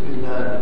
بسم الله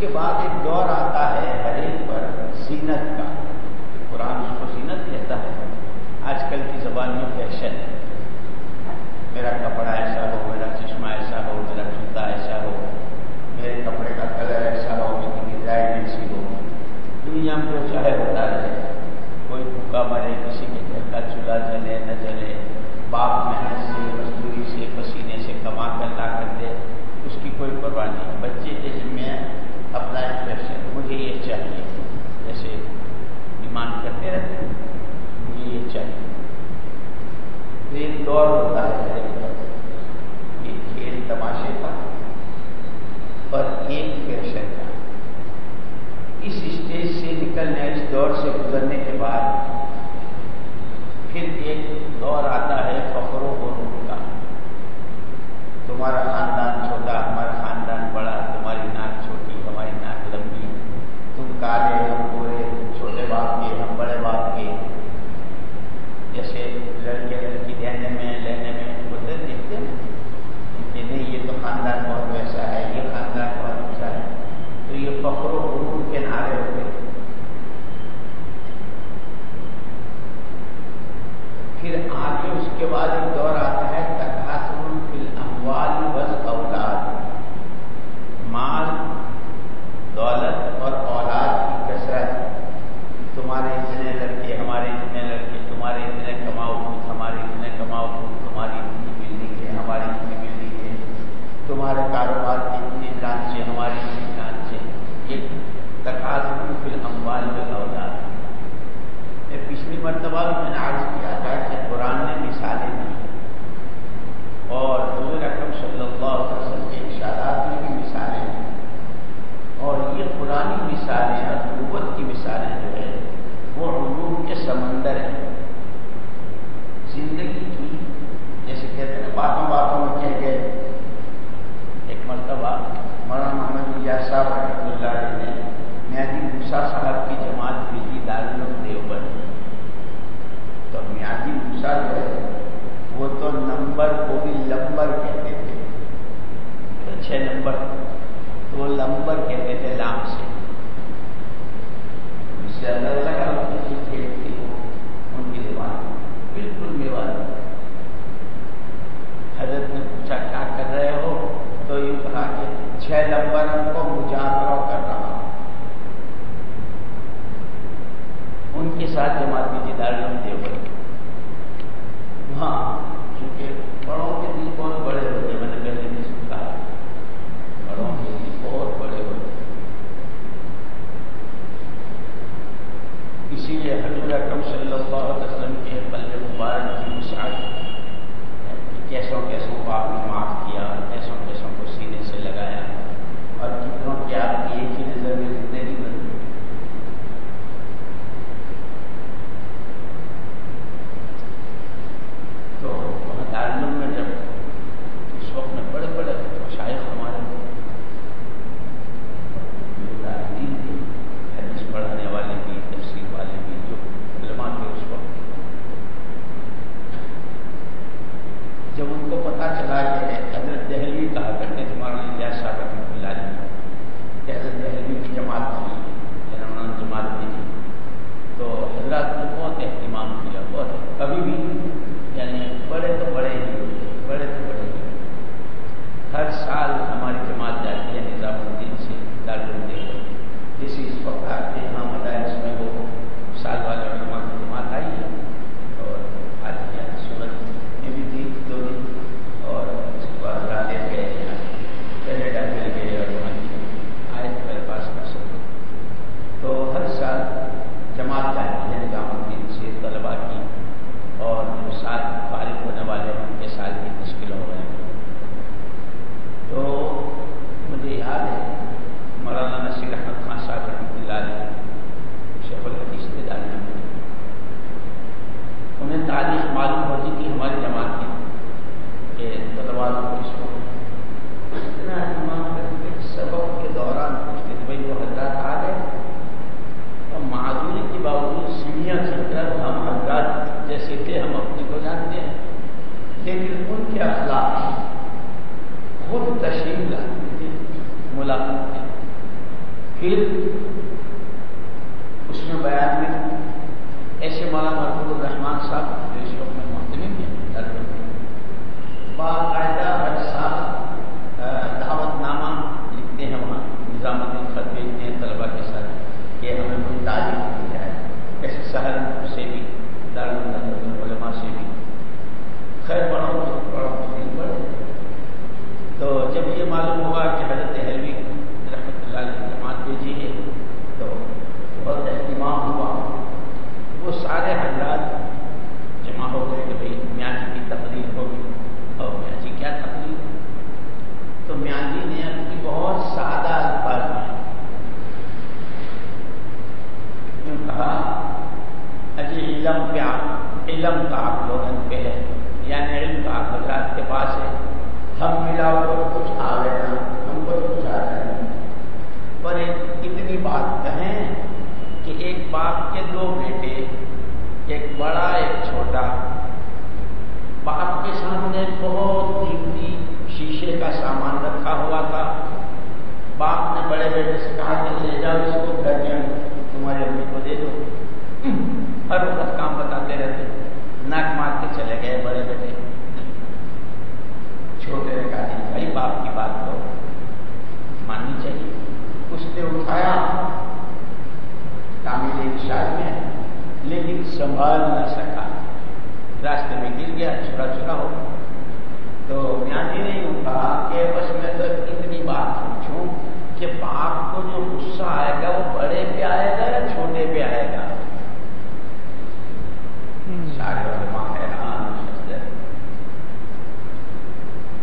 کے بعد ایک دور آتا ہے ہر ایک پر، زینت کا۔ قرآن اس کو زینت کہتا ہے۔ آج کل کی زبان میں فیشن ہے میرا کپڑا ایسا ہو، میرا چشمہ ایسا ہو، میرا جوتا ایسا ہو، میرے کپڑے کا کلر ایسا ہو، میری ڈیزائن ایسی ہو۔ دنیا میں جو چاہے ہوتا رہے۔ کوئی بھوکا مرے، کسی کے گھر کا چولہا جلے، نہ جلے۔ باپ محنت سے، مزدوری سے، پسینے سے کما کر لا کر دے۔ اس کی کوئی پرواہ نہیں۔ بچے جیسے میں اپلائی پیشن مجھے یہ چاہیے۔ جیسے ڈیمانڈ کرتے رہتے ہیں، مجھے یہ چاہیے۔ تو ایک دور ہوتا ہے یہ کھیل تماشے کا اور ایک پیشن کا اس اسٹیج سے نکلنے، اس دور سے گزرنے کے بعد پھر ایک دور آتا ہے فخر و غرور کا۔ تمہارا خاندان چھوٹا، ہمارا خاندان بڑا، تمہاری ناک چھوٹی ہماری ناک لمبی تم کالے ہم گورے، چھوٹے باپ کے، ہم بڑے باپ کے، جیسے لڑکے، لڑکی دینے میں، لینے میں ہوتے دیکھتے ہیں کہ نہیں یہ تو خاندان بہت ویسا ہے یہ خاندان بہت اچھا ہے تو یہ فخر و غرور کے نعرے ہوتے ہیں پھر آگے اس کے بعد ایک دور آتا ہے تقاصر فی الاموال والاولاد مال دولت اور اولاد کی کثرت تمہارے اتنے لڑکے ہمارے اتنے لڑکے تمہارے اتنے کماؤ خود ہمارے اتنے کماؤ خود تمہاری اتنی بلڈنگ ہے ہماری اتنی بلڈنگ ہے تمہارے کاروبار کی اتنی برانچ ہے ہماری اتنی برانچ ہے یہ تقاصر فی الاموال والاولاد میں پچھلی مرتبہ بھی میں نے عرض کیا تھا کہ قرآن نے مثالیں دی اور حضور اکرم صلی اللہ علیہ وسلم کے اشارات میں بھی مثالیں دی اور یہ قرآن مثالیں اور قوت کی مثالیں جو ہے وہ علوم کے سمندر ہیں۔ زندگی کی، جیسے کہتے ہیں، باتوں باتوں میں کہہ گئے۔ ایک مرتبہ مولانا محمد اجاز صاحب رحمۃ اللہ علیہ نے میادی موسا صاحب کی جماعت بھیجی دارالعلوم دیوبند تو میادی موسا جو ہے، وہ تو نمبر کو بھی لمبر کہتے تھے۔ اچھا، چھ نمبر۔ تو وہ لمبر کہتے تھے لام سے۔ اس سے الگ لگا ان کی کھیل تھی ان کی زبان۔ بالکل میوان حضرت نے پوچھا، کیا کر رہے ہو؟ تو یوں کہا کہ چھ نمبر کو مجاہرہ کر رہا ہوں۔ ان کے ساتھ جماعت کی جدار دیوبند وہاں، چونکہ بڑوں کے دل بہت بڑے ہوتے ہیں، میں نے پہلے نہیں سنتا بڑوں کے دل بہت بڑے ہوتے اسی لیے حضور اکرم صلی اللہ علیہ وسلم کے پلے مبارک کی مساعد یعنی کیسوں کیسوں کو آپ نے معاف ملاقات پھر اس میں بیان میں ایسے مولانا محبوب الرحمان صاحب جو اس وقت میں محتمم ہیں باقاعدہ ہر سال دعوت نامہ لکھتے ہیں وہاں نظام الدین خط بھیجتے ہیں طلبا کے ساتھ کہ ہمیں کوئی تعلیم دی جائے ایسے سہارنپور سے بھی دارالعلوم علماء سے بھی خیر بڑا بڑا بڑے تو جب یہ معلوم ہوا کہ حضرت حلوی رحمۃ اللہ علیہ جماعت بھیجی ہے تو بہت اہتمام ہوا وہ سارے حضرات جمع ہو گئے کہ بھائی میاں جی کی تقریر ہوگی اور میاں جی کیا تقریر تو میاں جی نے اپنی بہت سادہ الفاظ میں کہا اجی علم کیا علم کا آپ لوگوں پہ ہے۔ یعنی علم کا حضرات کے پاس ہے۔ ہم ملا کو کچھ آ گئے نا ہم کو کچھ آ رہے پر اتنی بات کہیں کہ ایک باپ کے دو بیٹے، ایک بڑا، ایک چھوٹا، باپ کے سامنے بہت قیمتی شیشے کا سامان رکھا ہوا تھا۔ باپ نے بڑے بیٹے سے کہا کہ لے جاؤ اس کو گھر میں تمہارے امی کو دے دو۔ ہر وقت کام بتاتے رہتے۔ ناک مار کے چلے گئے بڑے بیٹے۔ چھوٹے نے کہا، نہیں بھائی، باپ کی بات تو ماننی چاہیے۔ اس نے اٹھایا۔ تعمیر اشار میں لیکن سنبھال نہ سکا۔ راستے میں گر گیا چھوڑا چھوڑا ہو تو میاں جی نے یوں کہا کہ بس میں تو اتنی بات پوچھوں کہ باپ کو جو غصہ آئے گا، وہ بڑے پہ آئے گا یا چھوٹے پہ آئے گا؟ سارے علماء حیران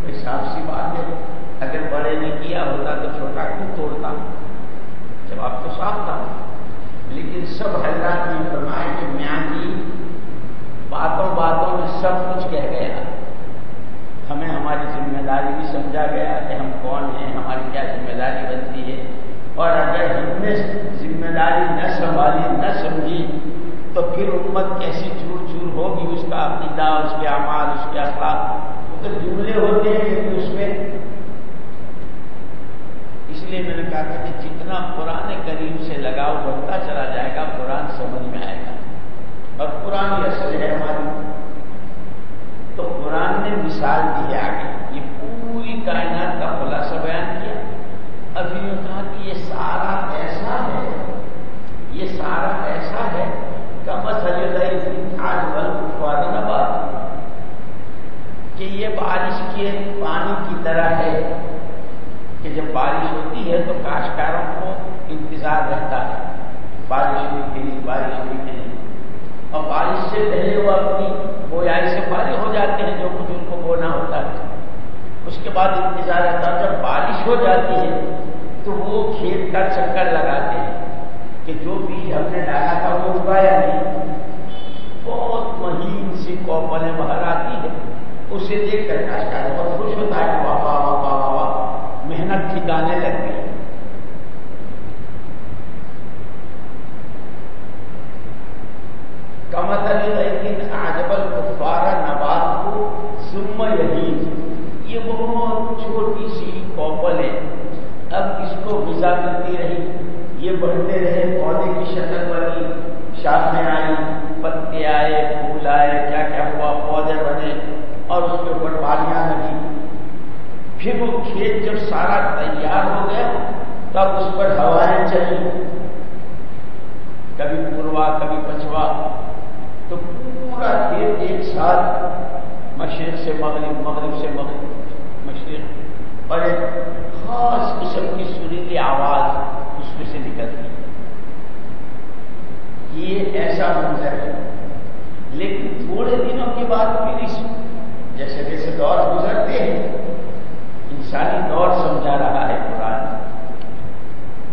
کوئی صاف سی بات ہے، اگر بڑے نے کیا ہوتا تو چھوٹا کیوں توڑتا؟ جواب تو صاف تھا۔ لیکن سب حضرات نے فرمایا کہ میاں جی باتوں باتوں میں سب کچھ کہہ گیا۔ ہمیں ہماری ذمہ داری بھی سمجھا گیا کہ ہم کون ہیں، ہماری کیا ذمہ داری بنتی ہے۔ اور اگر ہم نے ذمہ داری نہ سنبھالی، نہ سمجھی، تو پھر امت کیسی چور چور ہوگی اس کا عقیدہ اس کے اعمال، اس کے اخلاق۔ وہ تو جملے ہوتے ہیں لیکن اس میں اس لیے میں نے کہا تھا کہ جتنا پرانے کریم سے لگاؤ بڑھتا چلا جائے گا، قرآن سمجھ میں آئے گا۔ اور قرآن ہی اصل ہے ہماری۔ تو قرآن نے مثال دی ہے آگے۔ یہ پوری کائنات کا خلاصہ بیان کیا۔ ابھی نے کہا کہ یہ سارا ایسا ہے۔ یہ سارا ایسا ہے کہ مسئلہ آج بل نبات کہ یہ بارش کے پانی کی طرح ہے۔ کہ جب بارش ہوتی ہے تو کاشتکاروں کو انتظار رہتا ہے۔ بارش ہوئی کہ نہیں، بارش ہوئی کہ نہیں۔ اور بارش سے پہلے وہ اپنی بویائی سے فارغ ہو جاتے ہیں، جو کچھ ان کو بونا ہوتا ہے۔ اس کے بعد انتظار رہتا ہے۔ جب بارش ہو جاتی ہے تو وہ کھیت کا چکر لگاتے ہیں۔ کہ جو بیج ہم نے ڈالا تھا وہ اگایا نہیں؟ بہت مہین سی کوپلیں باہر آتی ہے اسے دیکھ کر کاشتکار بہت خوش ہوتا ہے واہ واہ واہ واہ واہ محنت ٹھکانے لگ گئی۔ کمتل لیکن آجبل کفارہ نبات کو سم یہی یہ بہت چھوٹی سی کوپل ہے اب اس کو غذا ملتی رہی۔ یہ بڑھتے رہے، پودے کی شکل بنی شاخیں آئی، پتے آئے، پھول آئے، کیا کیا ہوا، پودے بنے اور اس کے اوپر بالیاں لگی پھر وہ کھیت جب سارا تیار ہو گیا، تب اس پر ہوائیں چلی کبھی پوروا، کبھی پچھوا تو پورا کھیت ایک ساتھ، مشرق سے مغرب مغرب سے مغرب، مشرق۔ اور ایک خاص قسم کی سریلی آواز۔ اس میں سے نکلتی یہ ایسا منظر ہے۔ لیکن تھوڑے دنوں کے بعد پھر اس جیسے جیسے دور گزرتے ہیں، انسانی دور سمجھا رہا ہے قرآن۔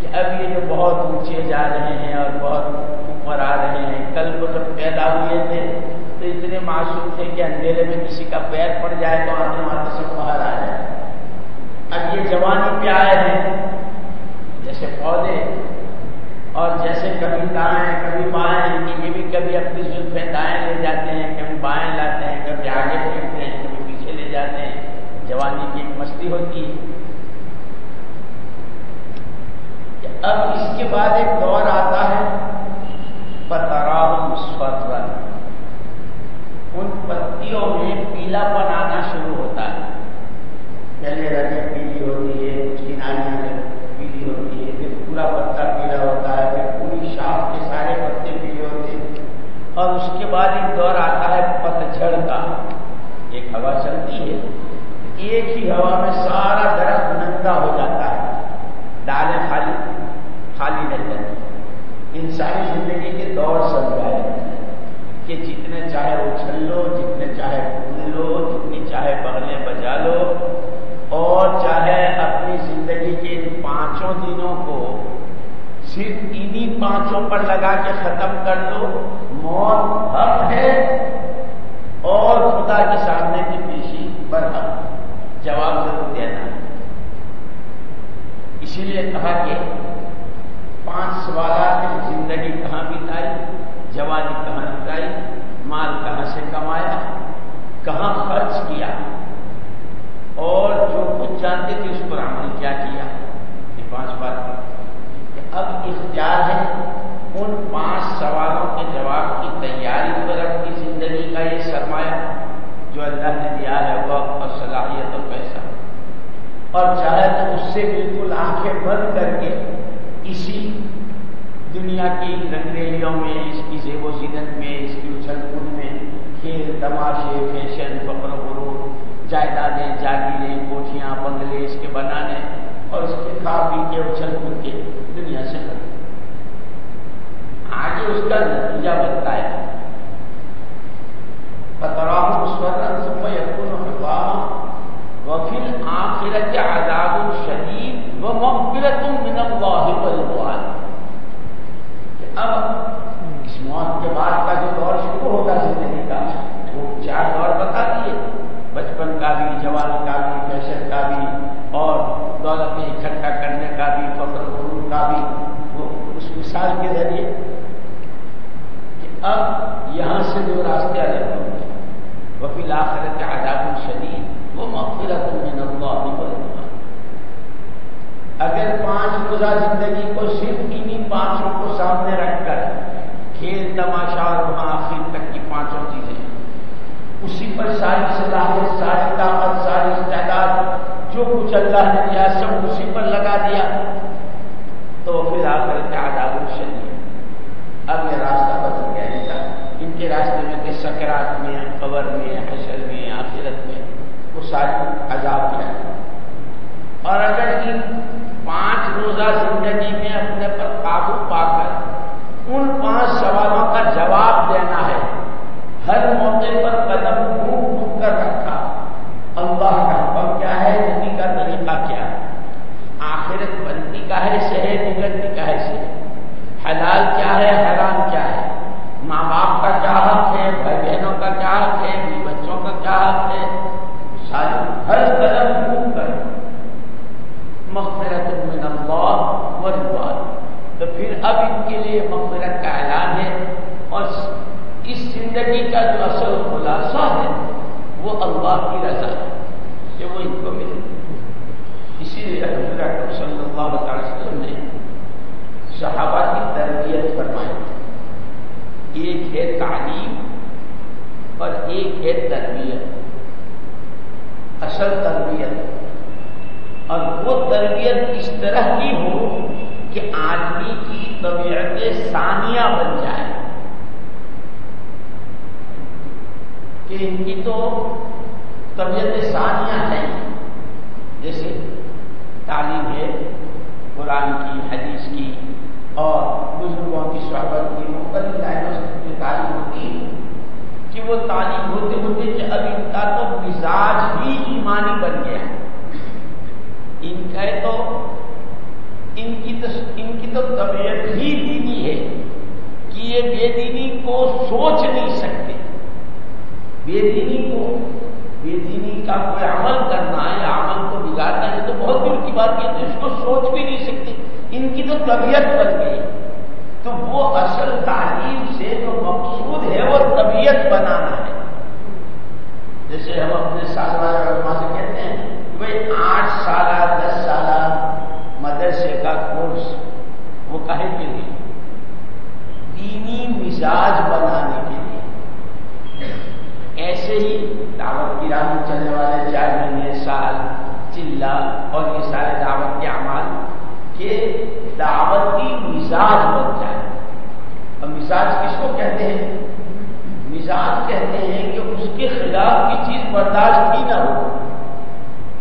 کہ اب یہ جو بہت اونچے جا رہے ہیں اور بہت اوپر آ رہے ہیں، کل کو جب پیدا ہوئے تھے تو اتنے معصوم تھے کہ اندھیرے میں کسی کا پیر پڑ جائے تو آنے والے سے باہر آ جائے۔ اب یہ جوانی پہ آئے ہیں۔ جیسے پودے اور جیسے کبھی دائیں، کبھی بائیں یہ بھی کبھی اپنی زلفیں دائیں لے جاتے ہیں، کبھی بائیں لاتے ہیں، کبھی آگے پھینکتے ہیں، کبھی پیچھے لے جاتے ہیں۔ جوانی کی ایک مستی ہوتی ہے۔ اب اس کے بعد ایک دور آتا ہے پتراہ مسفر ان پتیوں میں پیلا پن آنا شروع ہوتا ہے۔ پہلے رنگیں پیلی ہوتی ہے کچھ کناریاں پیلی پورا پتا پیلا ہوتا ہے پھر پوری شاخ کے سارے پتے پیلے ہوتے ہیں۔ اور اس کے بعد ایک دور آتا ہے پتجھڑ کا ایک ہوا چلتی ہے۔ ایک ہی ہوا میں سارا درخت پورا ہو جاتا ہے۔ ڈالیں خالی خالی رہ جاتی انسانی زندگی کے دور سمجھائے کہ جتنے چاہے اچھل لو جتنے چاہے پھول لو، جتنی چاہے بغلیں بجا لو اور چاہے اپنی زندگی کے ان پانچوں دنوں کو صرف انہی پانچوں پر لگا کے ختم کر لو موت حق ہے اور خدا کے سامنے کی پیشی پر حق جواب ضرور دینا۔ اسی لیے کہا کہ پانچ سوالات میں زندگی کہاں بتائی، جوانی کہاں بتائی مال کہاں سے کمایا، کہاں خرچ کیا اور جو کچھ جانتے تھے اس پر عمل کیا کیا؟ یہ پانچ بات اب اختیار ہے ان پانچ سوالوں کے جواب کی تیاری پر اپنی زندگی کا یہ سرمایہ جو اللہ نے دیا ہے، وقت اور صلاحیت اور پیسہ۔ اور چاہے تو اس سے بالکل آنکھیں بند کر کے اسی دنیا کی رنگریلیوں میں، اس کی زیب و زینت میں، اس کی اچھل کود میں کھیل، تماشے، فیشن فخر غرور جائیدادیں، جاگیریں، کوٹیاں، بنگلے، اس کے بنانے اور اس کے کھا پی کے اچھل کود کے دنیا سے کر آگے اس کا نتیجہ بنتا ہے۔ پتراہ سورن یقن وفل آخرت عذاب شدید و مغفرت من اللہ والوان اب اس موت کے بعد کا جو دور شروع ہوگا زندگی کا، وہ چار دور بتا دیے۔ بچپن کا بھی، جوان کا بھی فیشن کا بھی، اور دولت اکٹھا کرنے کا بھی، فخر غرور کا بھی۔ وہ اس مثال کے ذریعے اب یہاں سے جو راستے الگ ہوں گے وہ فی الآخرت عذاب شدید، وہ مغفرت من اللہ والوان اگر پانچ روزہ زندگی کو صرف انہی پانچوں کو سامنے رکھ کر کھیل، تماشا اور وہاں آخر تک کی پانچوں چیزیں اسی پر ساری صلاحیت ساری طاقت ساری استعداد جو کچھ اللہ نے دیا سب اسی پر لگا دیا تو پھر آ کر کے آداب شدید اب یہ راستہ بدل گیا ان کا ان کے راستے میں کہ سکرات میں قبر میں حشر میں آخرت میں وہ ساری عذاب کیا اور اگر ان پانچ روزہ زندگی میں اپنے پر قابو پا کر ان پانچ سوالوں کا جواب دینا ہے ہر موقع پر قدم ڈھونڈ ڈھونڈ کر رکھا اللہ کا حکم کیا ہے زندگی کا طریقہ کیا ہے آخرت بندی کا ہے شہر نگرتی کا ہے شہر حلال کیا ہے حرام کیا ہے ماں باپ کا کیا حق ہے بھائی بہنوں کا کیا حق ہے بیوی بچوں کا کیا حق ہے ساری ہر قدم ڈھونڈ کر مغفرت من اللہ والوان تو پھر اب ان کے لیے مغفرت کا اعلان ہے اور اس زندگی کا جو اصل خلاصہ ہے وہ اللہ کی رضا ہے کہ وہ ان کو ملے اسی لیے حضرت اکرم صلی اللہ تعالی وسلم نے صحابہ کی تربیت فرمائی ایک ہے تعلیم اور ایک ہے تربیت۔ اصل تربیت۔ اور وہ تربیت اس طرح کی ہو کہ آدمی کی طبیعت ثانیہ بن جائے۔ کہ ان کی تو طبیعت ثانیہ ہے۔ جیسے تعلیم ہے قرآن کی، حدیث کی، اور بزرگوں کی صحبت کی، مختلف تعلیم ہوتی ہے۔ کہ وہ تعلیم ہوتے ہوتے کہ اب ان کا تو مزاج ہی ایمانی بن گیا ہے۔ ان کا تو ان کی تو ان کی تو طبیعت ہی دینی ہے کہ یہ بے دینی کو سوچ نہیں سکتے۔ بے دینی کو بے دینی کا کوئی عمل کرنا ہے عمل کو بگاڑنا ہے تو بہت دور کی بات ہے اس کو سوچ بھی نہیں سکتے۔ ان کی تو طبیعت بن گئی۔ تو وہ اصل تعلیم سے جو مقصود ہے وہ طبیعت بنانا ہے۔ جیسے ہم اپنے سالانہ علماء سے کہتے ہیں کہ بھائی آٹھ سالہ، دس سالہ مدرسے کا کورس، وہ کہے کے لیے دینی مزاج بنانے کے لیے۔ ایسے ہی دعوت کی راہ میں چلنے والے چار مہینے، سال، چلا اور یہ سارے دعوت کے اعمال کہ دعوتی مزاج بن جائے۔ اب مزاج کس کو کہتے ہیں؟ مزاج کہتے ہیں کہ اس کے خلاف کی چیز برداشت کی نہ ہو۔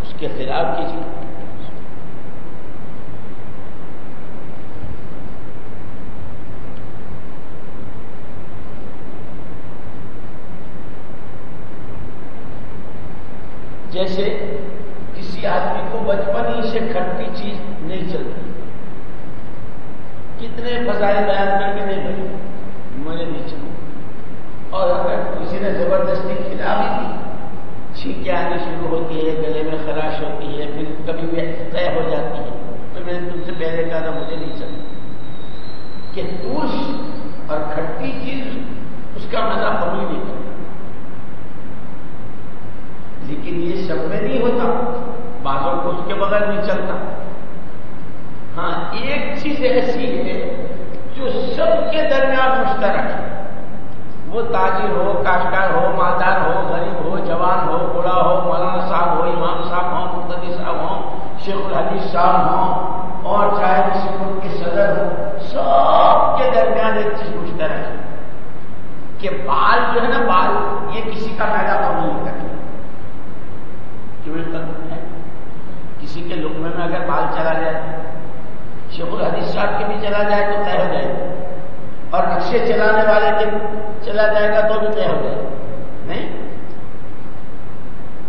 اس کے خلاف کی چیز۔ جیسے کسی آدمی کو بچپن ہی سے کھٹی چیز نہیں چلتی۔ کتنے فضائل بیان کر کے نہیں بھائی مجھے نہیں چلو اور اگر کسی نے زبردستی کھلا بھی دی چھینکیں آنی شروع ہوتی ہے، گلے میں خراش ہوتی ہے، پھر کبھی بھی طے ہو جاتی ہے، تو میں نے تم سے پہلے کہا تھا، مجھے نہیں چلتا کہ ترش اور کھٹی چیز، اس کا مزہ قبول نہیں کرتا لیکن یہ سب میں نہیں ہوتا بازوں کو اس کے بغیر نہیں چلتا۔ ہاں ایک چیز ایسی ہے جو سب کے درمیان مشترک ہے۔ وہ تاجر ہو، کاشتکار ہو، مالدار ہو، غریب ہو، جوان ہو، بوڑھا ہو، مولانا صاحب ہو، امام صاحب ہو مقدی صاحب ہوں، شیخ الحدیث صاحب ہوں، اور چاہے کسی ملک کے صدر ہو، سب کے درمیان ایک چیز مشترک ہے کہ بال جو ہے نا، بال یہ کسی کا پیدا قبول نہیں کرتے کیوں کسی کے لکمے میں اگر بال چلا جائے شیخ الحدیث صاحب کے بھی چلا جائے تو طے ہو جائے اور نقشے چلانے والے کے چلا جائے گا تو بھی طے ہو جائے نہیں؟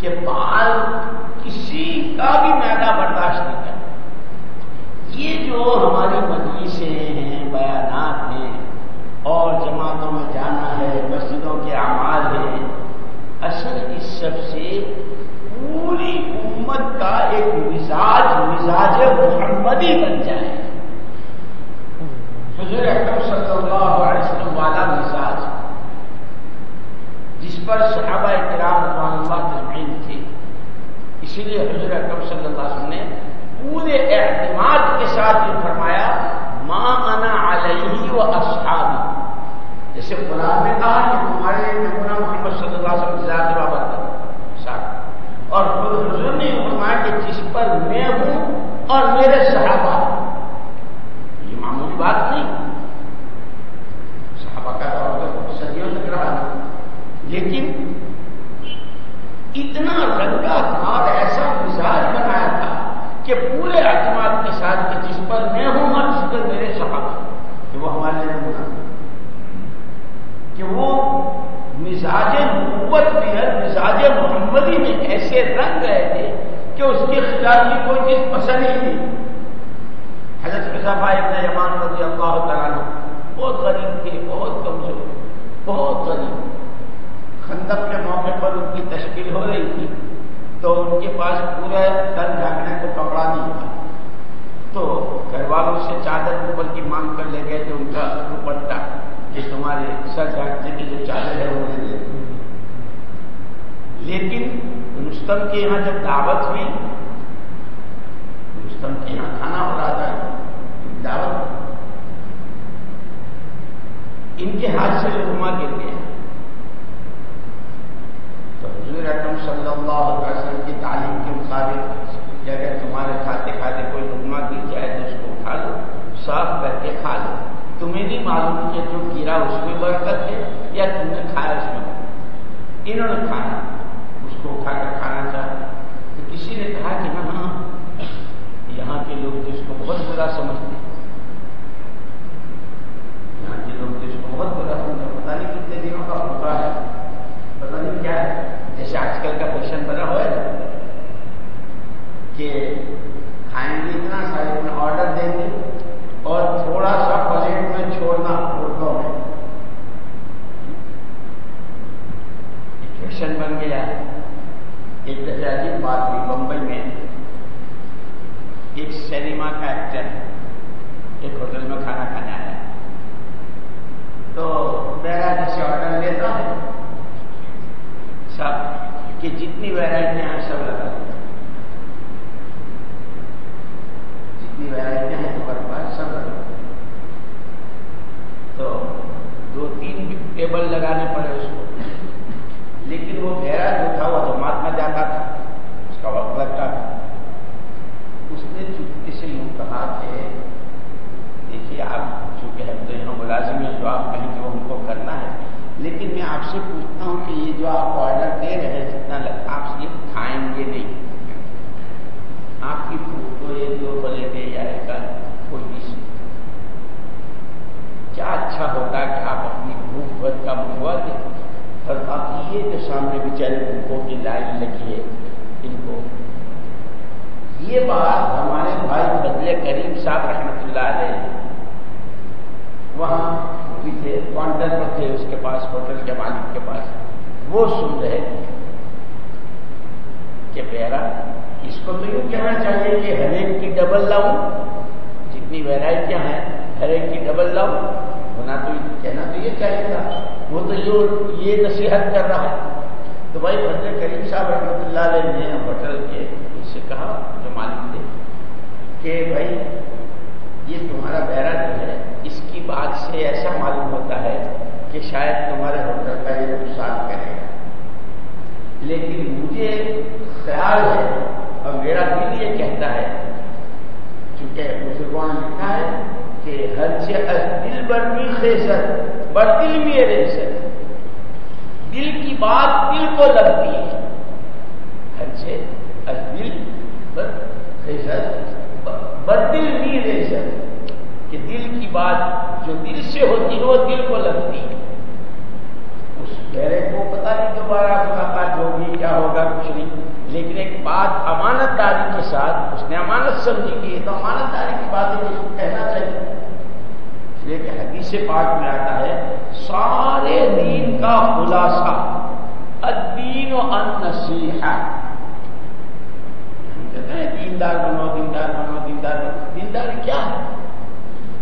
کہ بال کسی کا بھی میدا برداشت نہیں کرتا یہ جو ہماری مجلسیں ہیں، بیانات ہیں، اور جماعتوں میں جانا ہے، مسجدوں کے اعمال ہیں، اصل اس سب سے پوری امت کا ایک مزاج مزاج محمدی بن جائے۔ حضور اکرم صلی اللہ علیہ وسلم والا مزاج۔ جس پر صحابہ کرام رضوان اللہ تجمین تھے اسی لیے حضور اکرم صلی اللہ علیہ وسلم نے پورے اعتماد کے ساتھ یہ فرمایا ماں انا علیہ و اصحابی. جیسے قرآن نے کہا کہ تمہارے نمونہ محمد صلی اللہ علیہ وسلم ذات بابر اور حضور نے فرمایا کہ جس پر میں ہوں اور میرے صحابہ یہ معمولی بات نہیں۔ صحابہ کا دور صدیوں تک رہا۔ لیکن اتنا رنگا اور ایسا مزاج بنایا تھا کہ پورے اعتماد کے ساتھ کہ جس پر میں ہوں اور جس پر میرے صحابہ کہ وہ ہمارے لیے بنا کہ وہ مزاج نبوت میں مزاج محمدی میں ایسے رنگ گئے تھے کہ اس کے خلاف کی کوئی چیز پسند ہی نہیں۔ حضرت مصافہ ابن یمان رضی اللہ تعالیٰ بہت غریب تھے، بہت کمزور، بہت غریب۔ خندق کے موقع پر ان کی تشکیل ہو رہی تھی، تو ان کے پاس پورے تن ڈھانکنے کو کپڑا نہیں تھا۔ تو گھر والوں سے چادر اوپر کی مانگ کر لے گئے تھے ان کا دوپٹہ کہ تمہارے سر ڈاکٹر کی جو چادر ہے وہ دے لیکن رستم کے یہاں جب دعوت ہوئی رستم کے یہاں کھانا ہو رہا تھا دعوت۔ ان کے ہاتھ سے لکما گر گیا۔ تو حضور اکرم صلی اللہ علیہ وسلم کی تعلیم کے مطابق اگر تمہارے کھاتے کھاتے کوئی لکما گر جائے تو اس کو اٹھا لو، صاف کر کے کھا لو۔ تمہیں نہیں معلوم کہ جو گرا اس میں برکت ہے یا تم نے کھایا اس میں انہوں نے کھایا۔ اس کو اٹھا کر کھانا چاہا تو کسی نے کہا کہ ہاں ہاں یہاں کے لوگ تو اس کو بہت برا سمجھتے یہاں کے لوگ تو اس کو بہت برا سمجھتے پتا نہیں کتنے دنوں کا ہوتا ہے۔ پتا نہیں کیا ہے۔ جیسے آج کل کا فیشن بنا ہوا ہے کہ کھائیں گے اتنا سارے آرڈر دیں گے۔ اور تھوڑا سا پلیٹ میں چھوڑنا اردو میں۔ فیشن بن گیا۔ ایک عجیب بات ہوئی بمبئی میں۔ ایک سنیما کا ایکٹر ایک ہوٹل میں کھانا کھانے آیا۔ تو میرا جیسے آرڈر لیتا ہے۔ سب کہ جتنی ویرائٹیاں ہیں سب لگا جتنی ویرائٹیاں ہیں تو دو تین ٹیبل لگانے پڑے اس کو۔ لیکن وہ گہرا جو تھا وہ جماعت میں جاتا تھا، اس کا وقت لگتا تھا۔ اس نے چپکی سے یوں کہا کہ دیکھیے آپ چونکہ ہم تو یہاں ملازم ہیں، جو آپ کہیں جو ہم کو کرنا ہے۔ لیکن میں آپ سے پوچھتا ہوں کہ یہ جو آپ آرڈر دے رہے ہیں، جتنا لگتا آپ یہ کھائیں گے نہیں آپ کی بھوک کو یہ جو بولے گے یا کوئی بھی کیا اچھا ہوتا کہ آپ اپنی بھوک بھر کا منگوا دیں۔ اور باقی یہ جو سامنے بیچارے بھوکوں کی لائن لگی ہے، ان کو۔ یہ بات ہمارے بھائی بدل کریم صاحب رحمت اللہ علیہ وہاں بھی تھے کاؤنٹر پر تھے اس کے پاس، ہوٹل کے مالک کے پاس۔ وہ سن رہے تھے کہ پیرا اس کو تو یوں کہنا چاہیے کہ ہر ایک کی ڈبل لاؤں۔ جتنی ویرائٹیاں ہیں، ہر ایک کی ڈبل لاؤں۔ ہونا تو کہنا تو یہ چاہیے تھا۔ وہ تو یہ نصیحت کر رہا ہے۔ تو بھائی فضل کریم صاحب رحمۃ اللہ علیہ نے ہوٹل کے اس سے کہا، جو مالک تھے، کہ بھائی یہ تمہارا بیرا جو ہے، اس کی بات سے ایسا معلوم ہوتا ہے کہ شاید تمہارے ہوٹل کا یہ نقصان کرے گا۔ لیکن مجھے خیال ہے اور میرا دل یہ کہتا ہے چونکہ بزرگوں نے لکھا ہے کہ ہر سے دل برمی خیسر بر دل میں ریسر دل کی بات دل کو لگتی ہے۔ ہر سے دل بر خیسر بر دل میں ریسر کہ دل کی بات جو دل سے ہوتی ہے وہ دل کو لگتی ہے۔ اس گہرے کو پتا نہیں دوبارہ ملاقات ہوگی کیا ہوگا، کچھ نہیں۔ لیکن ایک بات امانت داری کے ساتھ اس نے امانت سمجھی کی تو امانت داری کی باتیں اس کو کہنا چاہیے۔ لیکن حدیث پاک میں آتا ہے، سارے دین کا خلاصہ، الدین و ان کہتے ہیں، دیندار بنو دیندار بنو دیندار بنو۔ دیندار کیا ہے؟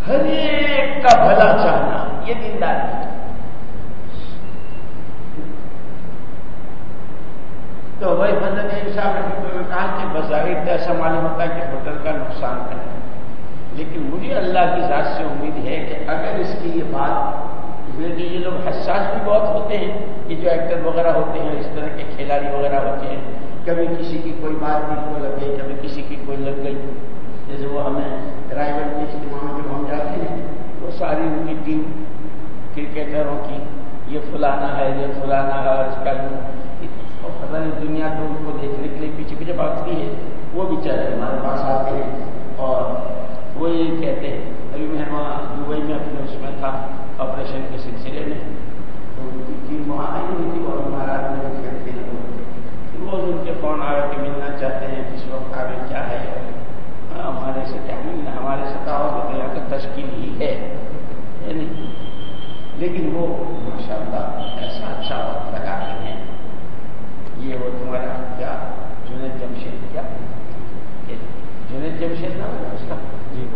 ہر ایک کا بھلا چاہنا، یہ دیندار ہے تو وہی بندے صاحب نے کہا کہ بظاہر تو ایسا معلوم ہوتا ہے کہ ہوٹل کا نقصان کرے لیکن مجھے اللہ کی ذات سے امید ہے کہ اگر اس کی یہ بات کہ یہ لوگ حساس بھی بہت ہوتے ہیں کہ جو ایکٹر وغیرہ ہوتے ہیں، اس طرح کے کھلاڑی وغیرہ ہوتے ہیں، کبھی کسی کی کوئی بات بھی کو لگ گئی، کبھی کسی کی کوئی لگ گئی۔ جیسے وہ ہمیں ڈرائیور کے اجتماع میں جب ہم جاتے ہیں، وہ ساری ان کی ٹیم کرکٹروں کی، یہ فلانا ہے، یہ فلانا ہے، آج کل پتہ نہیں دنیا تو ان کو دیکھنے کے لیے پیچھے پیچھے بھاگتی ہے، وہ بھی چاہے ہمارے پاس آتے ہیں اور وہ یہ کہتے ہیں، ابھی میں وہاں دبئی میں اپنے اس میں تھا آپریشن کے سلسلے میں۔ تو وہاں آئی ہوئی تھی اور ہمارا کہتے ہیں روز ان کے فون آ کے ملنا چاہتے ہیں، کس وقت آگے کیا ہے؟ ہاں، ہمارے سے کیا ملنا ہمارے ستاؤ تو تشکیل ہی ہے۔ یعنی، لیکن وہ ماشاء اللہ ایسا اچھا وقت لگاتے ہیں۔ یہ وہ تمہارا کیا؟ جنید جمشید کیا؟ جنید جمشید نام ہے اس کا؟ جی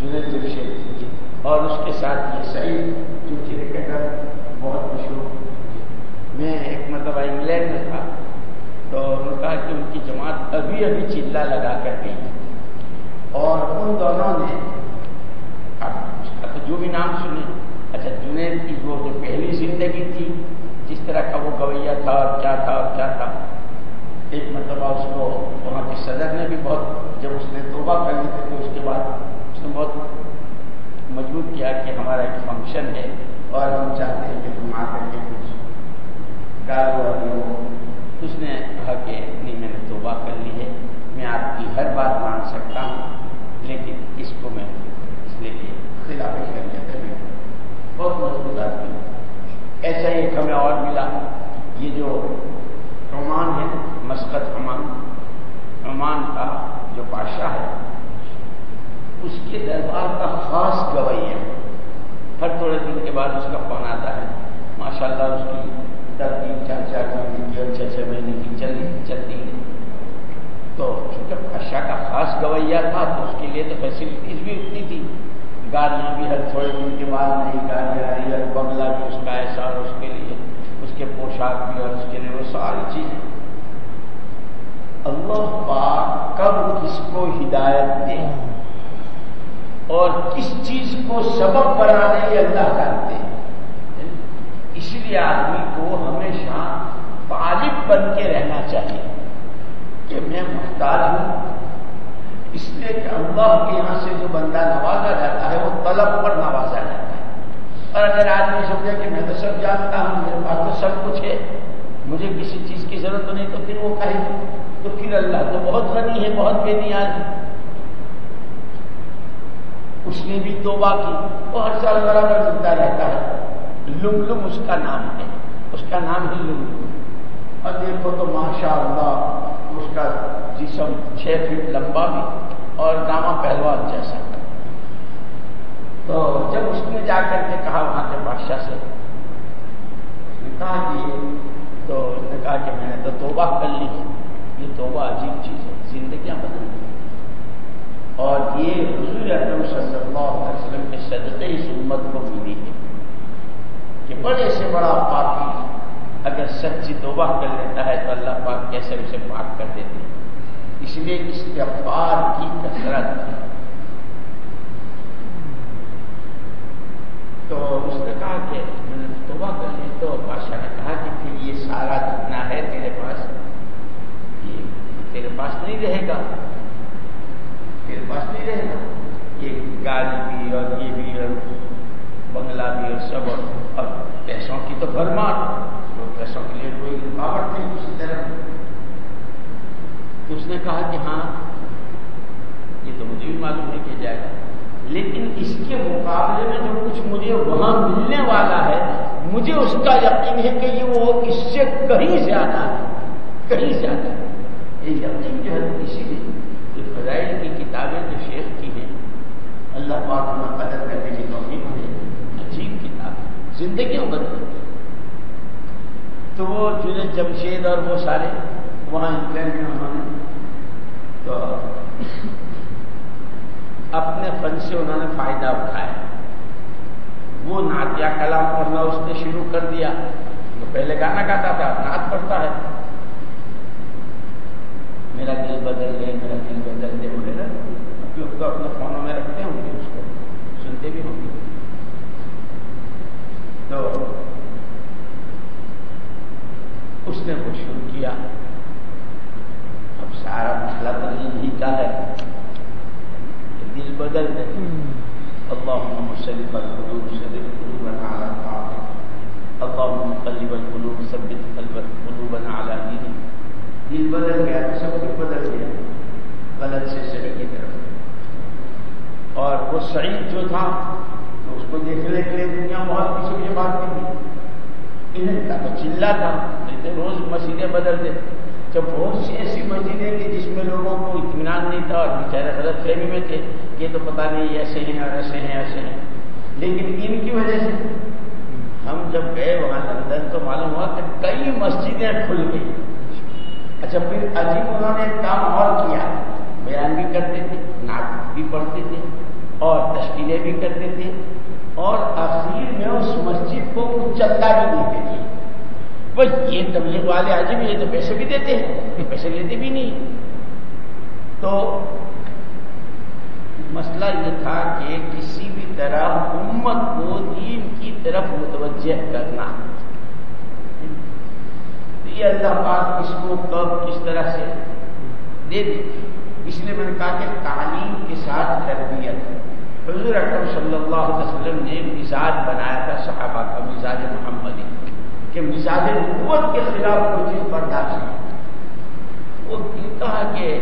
جنید جمشید جی۔ اور اس کے ساتھ یہ سعید، جو کرکٹر بہت مشہور۔ میں ایک مرتبہ انگلینڈ میں تھا تو انہوں نے کہا کہ ان کی جماعت ابھی ابھی چلا لگا کر گئی۔ اور ان دونوں نے جو بھی نام سنے اچھا جنید کی وہ جو پہلی زندگی تھی، جس طرح کا وہ گویا تھا، اور کیا تھا، اور کیا تھا، ایک مرتبہ اس کو وہاں کے صدر نے بھی بہت، جب اس نے توبہ کر لی تھی، تو اس کے بعد اس نے بہت مجبور کیا کہ ہمارا ایک فنکشن ہے، اور ہم چاہتے ہیں کہ تم آ کر کے کچھ گال ہو اس نے کہا کہ نہیں، میں نے توبہ کر لی ہے، میں آپ کی ہر بات مان سکتا ہوں، لیکن اس کو میں اس لیے خلاف شریعت ہے بہت مضبوط آدمی ایسا ہی ایک ہمیں اور ملا۔ یہ جو عمان ہے، مسقط عمان عمان کا جو بادشاہ ہے، اس کے دربار کا خاص گوئی ہے۔ ہر تھوڑے دن کے بعد اس کا فون آتا ہے۔ ماشاء اللہ اس کی دس تین چار چار مہینے کی اور چھ چھ مہینے کی چلی چلتی ہے۔ تو چونکہ بادشاہ کا خاص گویا تھا تو اس کے لیے تو فیسلٹیز بھی اتنی تھی گاڑیاں بھی ہر تھوڑے دن کے بعد نہیں گاڑیاں آئی اور بنگلہ بھی اس کا ایسا اور اس کے لیے، اس کے پوشاک بھی اور اس کے لیے، وہ ساری چیزیں اللہ پاک کب کس کو ہدایت دے اور کس چیز کو سبب بنانے یہ اللہ کرتے ہیں۔ اس لیے آدمی کو ہمیشہ طالب بن کے رہنا چاہیے کہ میں محتاج ہوں اس لیے کہ اللہ کے یہاں سے جو بندہ نوازا جاتا ہے، وہ طلب پر نوازا جاتا ہے۔ اور اگر آدمی سمجھے کہ میں تو سب جانتا ہوں، میرے پاس تو سب کچھ ہے، مجھے کسی چیز کی ضرورت نہیں، تو پھر وہ کہے تو پھر اللہ تو بہت غنی ہے، بہت بے نیاز ہے۔ اس نے بھی توبہ کی۔ وہ ہر سال برابر ملتا رہتا ہے۔ لم لم اس کا نام ہے۔ اس کا نام ہی لم لم اور دیکھو تو ماشاء اللہ اس کا جسم چھ فٹ لمبا بھی اور داما پہلوان جیسا۔ تو جب اس نے جا کر کے کہا وہاں کے بادشاہ سے کہا کہ تو اس نے کہا کہ میں نے تو توبہ کر لی۔ یہ توبہ عجیب چیز ہے، زندگیاں بدل گئی۔ اور یہ حضور اکرم صلی اللہ علیہ وسلم کے صدقے اس امت کو ملی ہے کہ بڑے سے بڑا پاکی اگر سچی توبہ کر لیتا ہے تو اللہ پاک کیسے اسے پاک کر دیتے ہیں؟ اس لیے اس کے کی کثرت تو اس نے کہا کہ میں نے توبہ کر لی تو بادشاہ نے کہا کہ پھر یہ سارا جتنا ہے تیرے پاس۔ یہ تیرے پاس نہیں رہے گا۔ تیرے پاس نہیں رہے گا۔ یہ گاڑی بھی اور یہ بھی اور بنگلہ بھی اور سب اور پیسوں کی تو بھرمار پیسوں کے لیے کوئی رکاوٹ نہیں کسی طرح. اس نے کہا کہ ہاں یہ تو مجھے بھی معلوم نہیں کیا جائے گا۔ لیکن اس کے مقابلے میں جو کچھ مجھے وہاں ملنے والا ہے، مجھے اس کا یقین ہے کہ یہ وہ اس سے کہیں زیادہ ہے، کہیں زیادہ ہے۔ یہ یقین جو ہے، اسی لیے فضائل کی کتابیں جو شیخ کی ہیں، اللہ پاک میں قدر کرنے کی نوکری ہے عجیب کتاب زندگیوں بدل۔ تو وہ جنید جمشید اور وہ سارے وہاں انگلینڈ میں انہوں نے، تو اپنے فن سے انہوں نے فائدہ اٹھایا۔ وہ نعتیہ کلام کرنا اس نے شروع کر دیا۔ وہ پہلے گانا گاتا تھا نعت پڑھتا ہے۔ میرا دل بدل لے میرا دل بدل دے۔ وغیرہ تو اپنے فونوں میں رکھتے ہوں گے، اس کو سنتے بھی ہوں گے۔ تو اس نے وہ شروع کیا۔ اب سارا مسئلہ تو یہی کا ہے۔ دل بدل دے۔ اللہ مسلم القلوب سلم قلوبنا على طاعتك اللهم مقلب القلوب ثبت قلب قلوبنا على دينك دل بدل گیا سب کچھ بدل گیا۔ غلط سے صحیح کی طرف۔ اور وہ سعید جو تھا اس کو دیکھنے کے لیے دنیا بہت کسی کی بات نہیں۔ تھی انہیں کا تو چلا تھا۔ روز مسجدیں بدلتے جب بہت سی ایسی مسجدیں تھیں جس میں لوگوں کو اطمینان نہیں تھا اور بیچارے غلط فہمی میں تھے یہ تو پتہ نہیں ایسے ہیں اور ایسے ہیں ایسے ہیں۔ لیکن ان کی وجہ سے ہم جب گئے وہاں لندن تو معلوم ہوا کہ کئی مسجدیں کھل گئی اچھا پھر عجیب انہوں نے ایک کام اور کیا؟ بیان بھی کرتے تھے ناٹک بھی پڑھتے تھے اور تشکیلیں بھی کرتے تھے اور آخر میں اس مسجد کو کچھ چلتا بھی دیتے تھے۔ بس یہ تبلیغ والے آج بھی یہ تو پیسے بھی دیتے ہیں۔ پیسے لیتے بھی نہیں۔ تو مسئلہ یہ تھا کہ کسی بھی طرح امت کو دین کی طرف متوجہ کرنا۔ یہ اللہ پاک اس کو کب کس طرح سے دے دے۔ اس لیے میں نے کہا کہ تعلیم کے ساتھ تربیت۔ حضور اکرم صلی اللہ علیہ وسلم نے مزاج بنایا تھا، صحابہ کا مزاج محمدی۔ کہ مزاج نبوت کے خلاف کوئی چیز برداشت نہیں وہ کہا کہ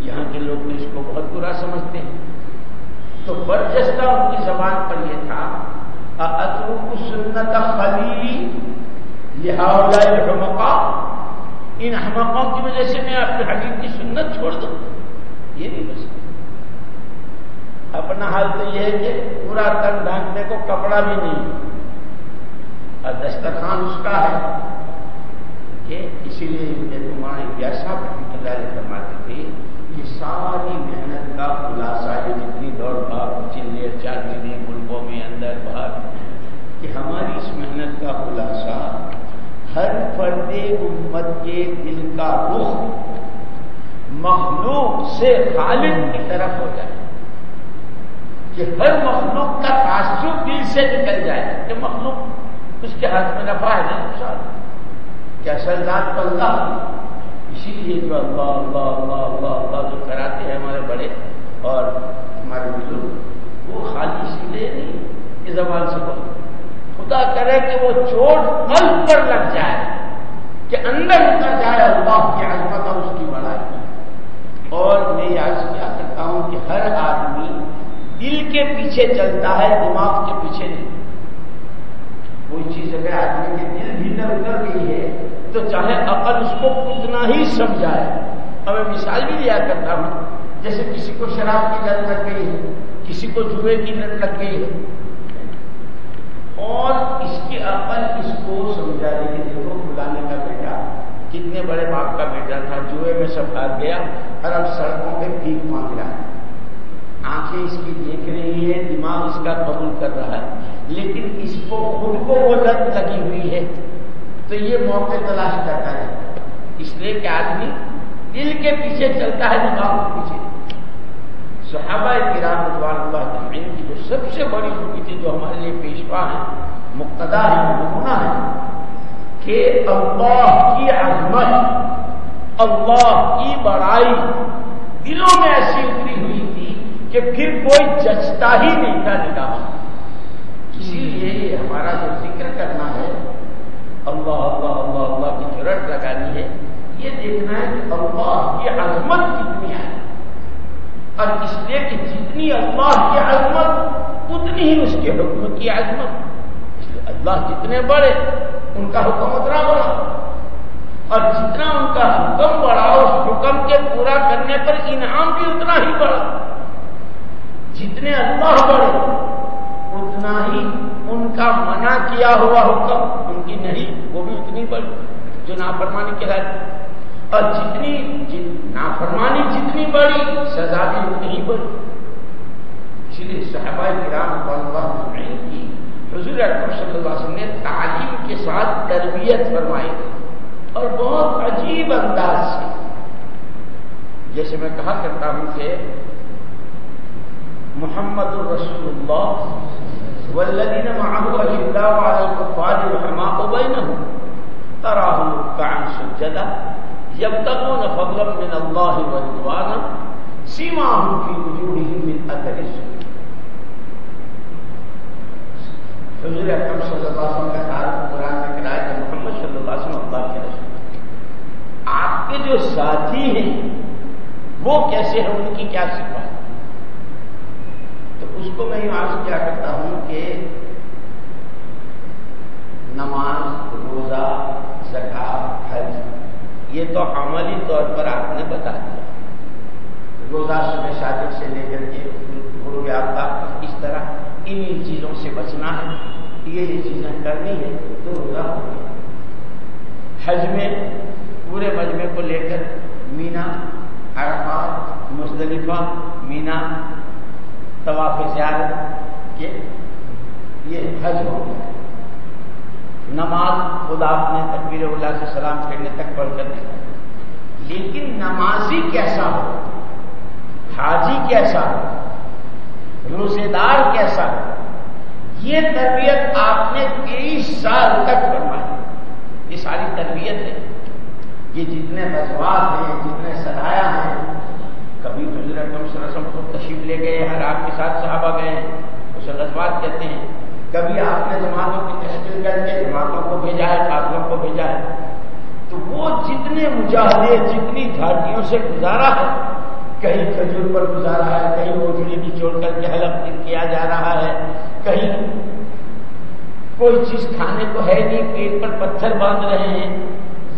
یہاں کے لوگ اس کو بہت برا سمجھتے ہیں۔ تو برجستہ ان کی زبان پر یہ تھا سنت خلیلی لہٰذا مقام ان حمقوں کی وجہ سے میں اپنے حبیب کی سنت چھوڑ دوں۔ یہ نہیں بس اپنا حال تو یہ ہے کہ پورا تن ڈھانکنے کو کپڑا بھی نہیں۔ اور دسترخوان اس کا ہے کہ اسی لیے تمہارے جیسا اللہ فرماتے تھے کہ ساری محنت کا خلاصہ ہے جتنی دوڑ بھاگ چلے چار چلے ملکوں میں اندر باہر کہ ہماری اس محنت کا خلاصہ ہر فرد امت کے دل کا رخ مخلوق سے خالد کی طرف ہو جائے، کہ ہر مخلوق کا تعصب دل سے نکل جائے، کہ مخلوق اس کے ہاتھ میں نفع ہے نقصان کیا سردار تو اللہ اسی لیے جو اللہ اللہ اللہ اللہ اللہ جو کراتے ہیں ہمارے بڑے اور ہمارے بزرگ، وہ خالی اسی لیے نہیں اس زبان سے بولو خدا کرے کہ وہ چوٹ قلب پر لگ جائے، کہ اندر اتر جائے، اللہ کی عظمت اور اس کی بڑائی۔ اور میں یاد کیا کرتا ہوں کہ ہر آدمی دل کے پیچھے چلتا ہے، دماغ کے پیچھے نہیں۔ کوئی چیز اگر آدمی کے دل بھیتر اتر گئی ہے، تو چاہے عقل اس کو اتنا ہی سمجھائے۔ اب میں مثال بھی دیا کرتا ہوں، جیسے کسی کو شراب کی لت لگ گئی ہے، کسی کو جوئے کی لت لگ گئی ہے۔ اور اس کی عقل اس کو سمجھا رہی ہے دیکھو بلانے کا بیٹا، کتنے بڑے باپ کا بیٹا تھا، جوئے میں سب بھاگ گیا اور اب سڑکوں پہ بھیک مانگ رہا ہے۔ آنکھیں اس کی دیکھ رہی ہے دماغ اس کا قبول کر رہا ہے۔ لیکن اس کو خود کو وہ لت لگی ہوئی ہے۔ تو یہ موقع تلاش کرتا ہے۔ اس لیے کہ آدمی دل کے پیچھے چلتا ہے، دماغ کے پیچھے۔ صحابہ کرام رضوان اللہ تمین کی جو سب سے بڑی خوبی تھی، جو ہمارے لیے پیشوا ہے، مقتدا ہے، نمونہ ہے، کہ اللہ کی عظمت، اللہ کی بڑائی دلوں میں ایسی اتری ہوئی تھی کہ پھر کوئی جچتا ہی نہیں تھا نکاح اسی لیے یہ ہمارا جو ذکر کرنا ہے، اللہ اللہ اللہ اللہ کی ضرورت لگانی ہے، یہ دیکھنا ہے کہ اللہ کی عظمت کتنی ہے۔ اور اس لیے کہ جتنی اللہ کی عظمت، اتنی ہی اس کے حکم کی عظمت۔ اللہ جتنے بڑے ان کا حکم اتنا بڑا اور جتنا ان کا حکم بڑا اس حکم کے پورا کرنے پر انعام بھی اتنا ہی بڑا جتنے اللہ بڑے، اتنا ہی ان کا منع کیا ہوا حکم، ان کی نہیں وہ بھی اتنی بڑی، جو نافرمانی کے لائق اور جتنی نافرمانی جتنی بڑی، سزا بھی اتنی بڑی۔ اس لیے صحابہ کرام اللہ کی حضور اکبر صلی اللہ علیہ وسلم نے تعلیم کے ساتھ تربیت فرمائی۔ اور بہت عجیب انداز سے، جیسے میں کہا کرتا ہوں کہ محمد الرسول اللہ والذین معه اشداء على الكفار رحماء بينهم تراهم ركعا سجدا جب تک وہ فضل من اللہ ورضوانا سیما ہوں کی وجوہہم من اثر السجود حضور اکرم صلی اللہ علیہ وسلم کا تعارف قرآن میں کرایا کہ محمد صلی اللہ علیہ وسلم اللہ کے رسول آپ کے جو ساتھی ہیں، وہ کیسے ہیں؟ ان کی کیا سفا تو اس کو میں یوں عرض کیا کرتا ہوں کہ نماز، روزہ زکات حج، یہ تو عملی طور پر آپ نے بتا دیا۔ روزہ صبح شادی سے لے کر کے غروب آپ اس طرح انہیں چیزوں سے بچنا ہے یہ چیزیں کرنی ہے تو روزہ ہو گیا۔ حج میں، پورے مجمے کو لے کر مینا، عرفات، مزدلفہ، مینا طواف زیارت کے یہ حج ہو گیا۔ نماز خدا اپنے تقبیر اللہ سے سلام پھیرنے تک پڑھ کر دیتا لیکن نمازی کیسا ہو؟ حاجی کیسا ہو؟ روزے دار کیسا ہو؟ یہ تربیت آپ نے تیئیس سال تک فرمائی۔ یہ ساری تربیت ہے۔ یہ جتنے مذہبات ہیں، جتنے سرایا ہیں کبھی حضرت رسم کو تشریف لے گئے، ہر آپ کے ساتھ صحابہ گئے اسے رسوات کہتے ہیں، کبھی آپ نے جماعتوں کی تشکیل کر کے جماعتوں کو بھیجا ہے قاتلوں کو بھیجا ہے، تو وہ جتنے مجاہدے، جتنی گھاٹیوں سے گزارا ہے، کہیں کھجور پر گزارا ہے، کہیں اوجڑی کی کر کے حلق کیا جا رہا ہے، کہیں کوئی چیز کھانے کو ہے نہیں، پیٹ پر پتھر باندھ رہے ہیں،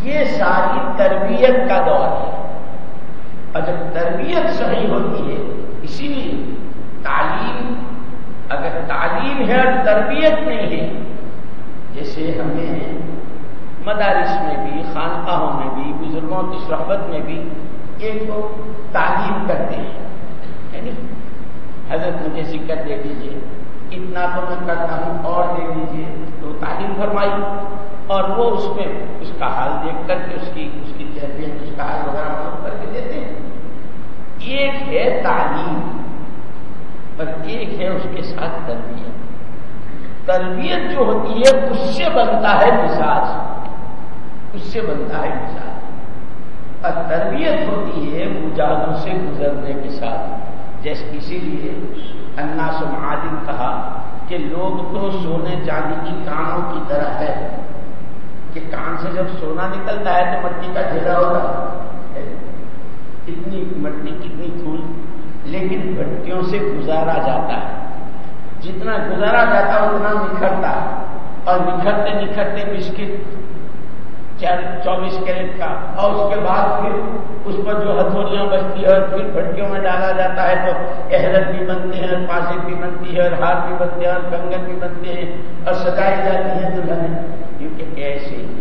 یہ ساری تربیت کا دور ہے۔ اور جب تربیت صحیح ہوتی ہے، اسی لیے تعلیم، اگر تعلیم ہے اور تربیت نہیں ہے، جیسے ہمیں مدارس میں بھی، خانقاہوں میں بھی، بزرگوں کی صحبت میں بھی ایک تو تعلیم کرتے ہیں۔ یعنی حضرت مجھے ذکر دے دیجیے اتنا تو میں کرتا ہوں، اور دے دیجیے تو تعلیم فرمائی۔ اور وہ اس میں، اس کا حال دیکھ کر کے، اس کی اس کی کیفیت اس کا حال وغیرہ کر کے دیتے ہیں۔ ایک ہے تعلیم اور ایک ہے اس کے ساتھ تربیت۔ تربیت جو ہوتی ہے، اس سے بنتا ہے مزاج۔ اس سے بنتا ہے مزاج۔ اور تربیت ہوتی ہے مجاہدوں سے گزرنے کے ساتھ۔ جیسے اسی لیے انا سمعادن کہا کہ لوگ تو سونے چاندی کی کانوں کی طرح ہے۔ کہ کان سے جب سونا نکلتا ہے تو مٹی کا ڈھیرا ہوتا ہے۔ اتنی مٹی کتنی پھول لیکن بھٹیوں سے گزارا جاتا ہے۔ جتنا گزارا جاتا ہے، اتنا نکھرتا ہے۔ اور نکھرتے نکھرتے بسکٹ چوبیس کیرٹ کا۔ اور اس کے بعد پھر اس پر جو ہتھولیاں بچتی ہے اور پھر پھٹکیوں میں ڈالا جاتا ہے تو احرت بھی بنتے ہیں، اور پاسک بھی بنتی ہے اور ہاتھ بھی بنتے ہیں، اور کنگن بھی بنتے ہیں، اور سجائی جاتی ہیں دلہن۔ کیونکہ ایسے ہی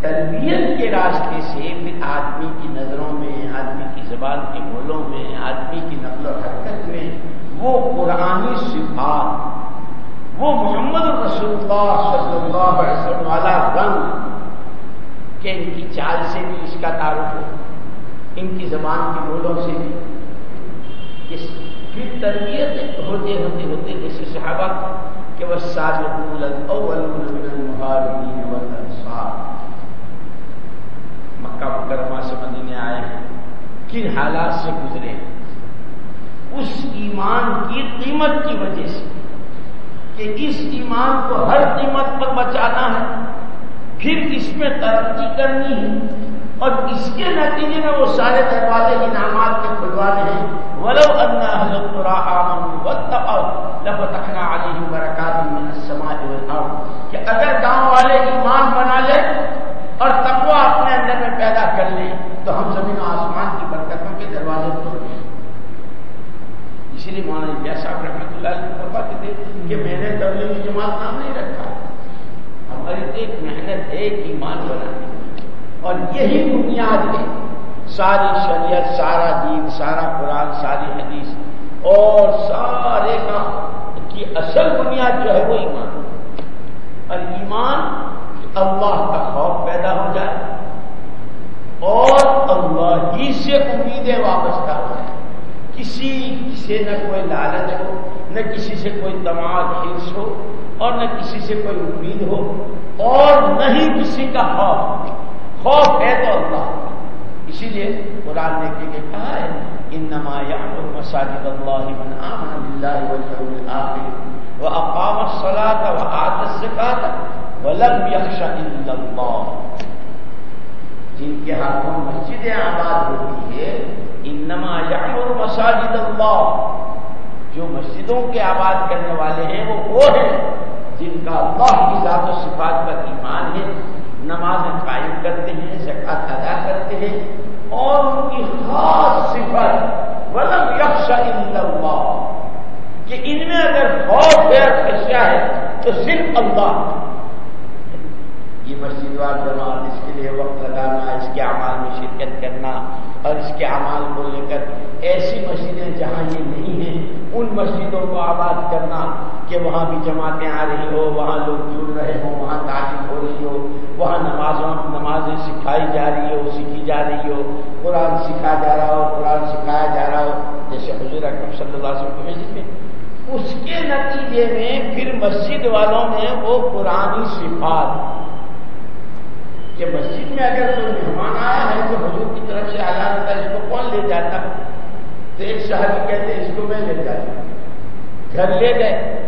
تربیت کے راستے سے پھر آدمی کی نظروں میں، آدمی کی زبان کے بولوں میں، آدمی کی نقل و حرکت میں وہ قرآنی صفات، وہ محمد رسول اللہ صلی اللہ علیہ وسلم والا رنگ کہ ان کی چال سے بھی اس کا تعارف ہو، ان کی زبان کے بولوں سے بھی۔ اس پھر تربیت ہوتے ہوتے ہوتے جیسے صحابہ کہ وہ سال مکہ مکرمہ سے مدینے آئے ہیں۔ کن حالات سے گزرے اس ایمان کی قیمت کی وجہ سے کہ اس ایمان کو ہر قیمت پر بچانا ہے، پھر اس میں ترقی کرنی ہے، اور اس کے نتیجے میں وہ سارے دروازے انعامات کے کھلوانے ہیں۔ ولو اللہ حضرت علیہ برکات من السماء والارض کہ اگر گاؤں والے ایمان بنا لیں اور تقوی پیدا کر لیں تو ہم زمین و آسمان کی برکتوں کے دروازے کھول دیں۔ اسی لیے مولانا جیسا رحمۃ اللہ علیہ تھے کہ میں نے تبلیغی جماعت نام نہیں رکھا۔ ہماری ایک محنت ہے ایک ایمان بنانے اور یہی بنیاد ہے۔ ساری شریعت، سارا دین، سارا قرآن، ساری حدیث اور سارے کا کی اصل بنیاد جو ہے وہ ایمان۔ اور ایمان اللہ کا خوف پیدا ہو جائے۔ اور اللہ ہی سے امیدیں وابستہ ہو کسی سے نہ کوئی لالچ ہو، نہ کسی سے کوئی دماغ ہرس ہو، اور نہ کسی سے کوئی امید ہو، اور نہ ہی کسی کا خوف۔ خوف ہے تو اللہ۔ اسی لیے قرآن نے کہ کہا ہے ان نما مساجد اللہ من آمن باللہ واليوم الآخر واقام الصلاة وآت الزکاة ولم یخش الا اللہ۔ جن کے ہاتھوں مسجدیں آباد ہوتی ہے انما یعمر مساجد اللہ۔ جو مسجدوں کے آباد کرنے والے ہیں، وہ وہ ہیں جن کا اللہ کی ذات و صفات پر ایمان ہے نماز قائم کرتے ہیں زکات ادا کرتے ہیں، اور ان کی خاص صفت ولم یکش اللہ۔ کہ ان میں اگر خوف ہے خشیہ ہے، تو صرف اللہ۔ یہ مسجد وال جماعت، اس کے لیے وقت لگانا، اس کے اعمال میں شرکت کرنا اور اس کے اعمال کو لے کر ایسی مسجدیں جہاں یہ نہیں ہیں، ان مسجدوں کو آباد کرنا کہ وہاں بھی جماعتیں آ رہی ہو وہاں لوگ جڑ رہے ہوں، وہاں تعلیم ہو رہی ہو، وہاں نمازوں، نمازیں سکھائی جا رہی ہو، سیکھی جا رہی ہو، قرآن سکھا جا رہا ہو، قرآن سکھایا جا رہا ہو۔ جیسے حضور اکرم صلی اللہ علیہ وسلم مسجد میں اس کے نتیجے میں پھر مسجد والوں میں وہ قرآن صفات کہ مسجد میں اگر کوئی مہمان آیا ہے تو حضور کی طرف سے آیا ہوتا ہے اس کو کون لے جاتا؟ تو ایک شہر کہتے ہیں، اس کو میں لے جاتا گھر لے گئے۔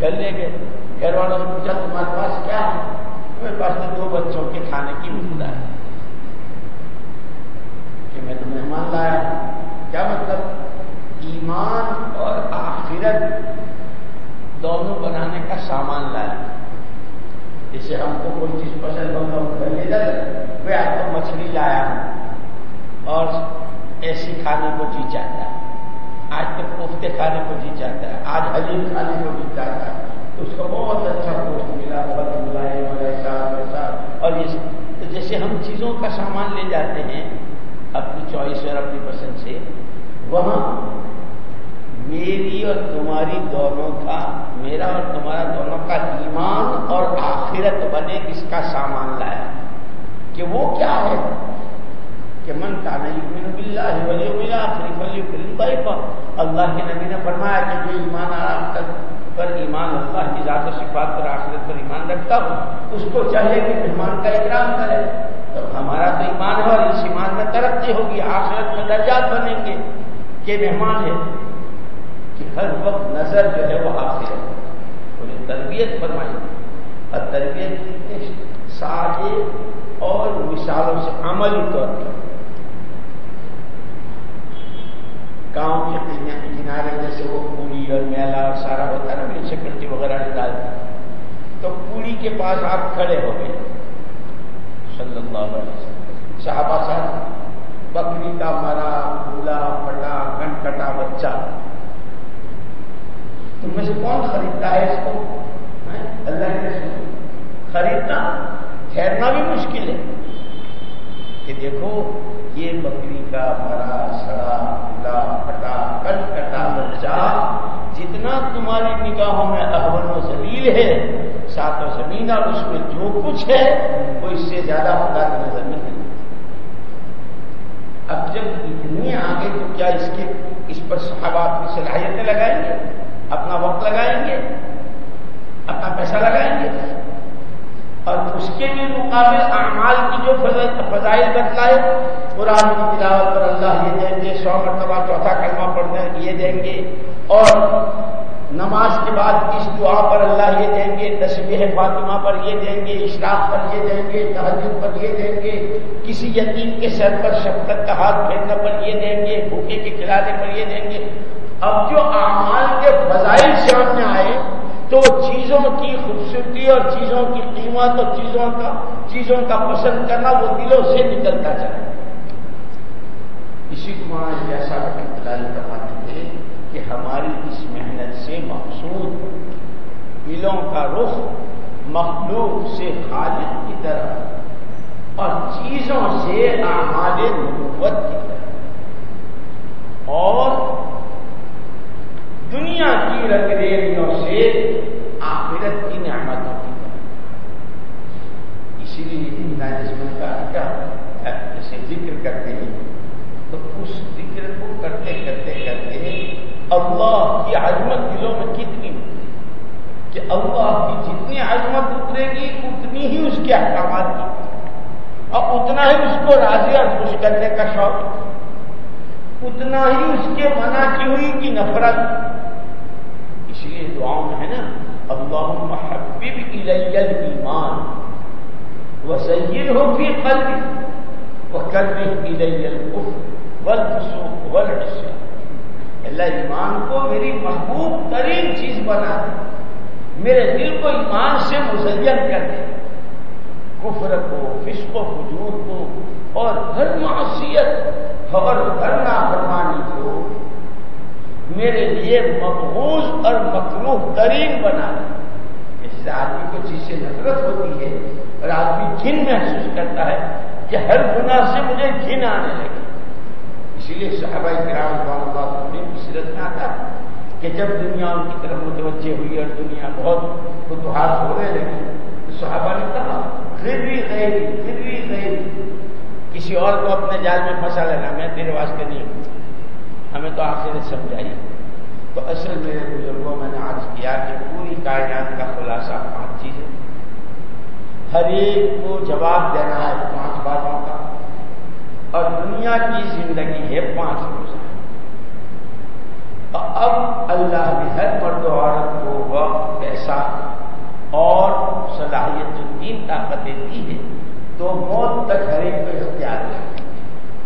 گھر لے گئے۔ گھر والوں نے پوچھا، تمہارے پاس کیا ہے؟ میرے پاس تو دو بچوں کے کھانے کی مدد ہے۔ کہ میں تو مہمان لایا کیا مطلب؟ ایمان اور آخرت دونوں بنانے کا سامان لایا۔ جسے ہم کو کوئی چیز پسند ہو تو گھر لے جاتے وہ آپ کو مچھلی لایا اور ایسی کھانے کو جی چاہتا ہے۔ آج تو کوفتے کھانے کو جی چاہتا ہے۔ آج حلیم کھانے کو جی چاہتا ہے۔ تو اس کو بہت اچھا گوشت ملا۔ بہت ملا ویسا ویسا اور جیسے ہم چیزوں کا سامان لے جاتے ہیں، اپنی چوائس اور اپنی پسند سے، وہاں میری اور تمہاری دونوں کا، میرا اور تمہارا دونوں کا ایمان اور آخرت بنے اس کا سامان لایا کہ وہ کیا ہے؟ کہ من کا نہیں ملا ولی ملا فری فلی اللہ کے نبی نے فرمایا کہ جو ایمان آرام تک پر ایمان اللہ کی ذات و صفات پر آخرت پر ایمان رکھتا ہوں اس کو چاہیے کہ مہمان کا اکرام کرے۔ تو ہمارا تو ایمان ہے اور اس ایمان میں ترقی ہوگی، آخرت میں درجات بنیں گے۔ کہ مہمان ہے۔ کہ ہر وقت نظر جو ہے وہ آخر ہے۔ انہیں تربیت فرمائی اور تربیت سادے اور مثالوں سے عملی طور پر۔ گاؤں کے کنارے جیسے وہ پوری اور میلا اور سارا ہوتا ہے نا، میری سیکورٹی وغیرہ ڈال تو پوری کے پاس آپ کھڑے ہو گئے۔ صلی اللہ علیہ وسلم۔ صحابہ صاحب، بکری کا مرا، بولا پٹا گن کٹا بچہ۔ تم میں سے کون خریدتا ہے اس کو؟ اللہ کے خریدنا، ٹھہرنا بھی مشکل ہے۔ کہ دیکھو، یہ بکری کا مرا، سڑا بولا پٹا گن کٹا بچہ جتنا تمہاری نگاہوں میں احمد و زلیل ہے سات و زمین اور اس میں جو کچھ ہے، وہ اس سے زیادہ خدا کی نظر نہیں۔ اب جب اتنی آگے تو کیا اس کے اس پر صحابہ اپنی صلاحیتیں لگائیں گے؟ اپنا وقت لگائیں گے؟ اپنا پیسہ لگائیں گے؟ اور اس کے بھی مقابل اعمال کی جو فضائل بتلائے، قرآن کی تلاوت پر اللہ یہ دیں گے، سو مرتبہ چوتھا کلمہ پڑھنے یہ دیں گے، اور نماز کے بعد اس دعا پر اللہ یہ دیں گے تصویر فاطمہ پر یہ دیں گے، اشراق پر یہ دیں گے تحریر پر یہ دیں گے، کسی یتیم کے سر پر شفقت کا ہاتھ پھیرنے پر یہ دیں گے، بھوکے کے کھلانے پر یہ دیں گے۔ اب جو اعمال کے فضائل سامنے آئے، تو چیزوں کی خوبصورتی اور چیزوں کی قیمت اور چیزوں کا چیزوں کا پسند کرنا وہ دلوں سے نکلتا جائے۔ اسی کو جیسا کرواتے تھے کہ ہماری اس محنت سے مقصود دلوں کا رخ مخلوق سے خالد کی طرف اور چیزوں سے اعمال نبوت کی طرف۔ اور دنیا کی رنگ ریڑیوں سے آخرت کی نعمتوں کی اسی لیے میں کہا کیا جیسے ذکر کرتے ہیں۔ تو اس ذکر کو کرتے کرتے کرتے اللہ کی عظمت دلوں میں کتنی کہ اللہ کی جتنی عظمت اترے گی، اتنی ہی اس کے احکامات کی اور اتنا ہی اس کو راضی اور خوش کرنے کا شوق اتنا ہی اس کے منع کی ہوئی کی نفرت اس لیے دعاؤں میں ہے نا اللہ محبب الیل ایمان وہ سید ہو بھی قلبی وہ قلبی الیل والفسوق والعصیان۔ اللہ ایمان کو میری محبوب ترین چیز بنا دے۔ میرے دل کو ایمان سے مزین کر دے۔ کفر کو، فسق و حجور کو اور ہر معصیت اور ہر نافرمانی کو میرے لیے مقبوض اور مخلوق ترین بنا دے۔ اس سے آدمی کو چیز سے نفرت ہوتی ہے اور آدمی گھن محسوس کرتا ہے کہ ہر گناہ سے مجھے گھن آنے لگے۔ اسی لیے صحابہ کرام اللہ اپنی سیرت میں آتا کہ جب دنیا ان کی طرف متوجہ ہوئی اور دنیا بہت فتوحات ہو رہے لگی تو صحابہ نے کہا، پھر بھی غیر، پھر بھی غیر۔ کسی اور کو اپنے جال میں پھنسا لینا، میں تیرے واسطے نہیں۔ ہوں ہمیں تو آپ سے سمجھائی۔ تو اصل میرے بزرگوں، میں نے آج کیا کہ پوری کائنات کا خلاصہ پانچ چیزیں۔ ہر ایک کو جواب دینا ہے پانچ باتوں کا۔ اور دنیا کی زندگی ہے پانچ روز اب اللہ نے ہر مرد و عورت کو وقت پیسہ اور صلاحیت جو تین طاقتیں دی ہے، تو موت تک ہر ایک کو اختیار ہے۔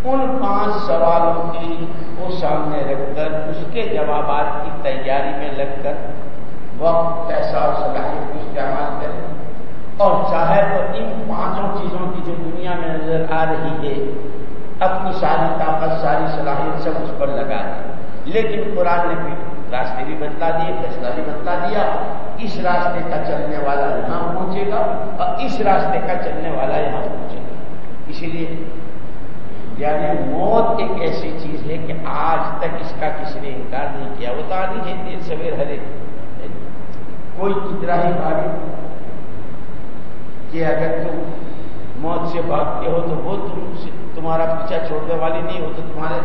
ان پانچ سوالوں کی وہ سامنے رکھ کر، اس کے جوابات کی تیاری میں لگ کر وقت، پیسہ اور صلاحیت کو استعمال کریں۔ اور چاہے تو ان پانچوں چیزوں کی جو دنیا میں نظر آ رہی ہے اپنی ساری طاقت، ساری صلاحیت سب اس پر لگا دی۔ لیکن قرآن نے بھی راستے بھی بتلا دیے، فیصلہ بھی بتلا دیا۔ اس راستے کا چلنے والا یہاں پہنچے گا اور اس راستے کا چلنے والا یہاں پہنچے گا۔ اسی لیے یعنی موت ایک ایسی چیز ہے کہ آج تک اس کا کسی نے انکار نہیں کیا۔ وہ تو آنی ہے، دیر سویر ہر ایک کوئی کتنا ہی بھاگے۔ کہ اگر تم موت سے بھاگتے ہو تو وہ تم سے تمہارا پیچھا چھوڑنے والی نہیں ہو تو تمہارے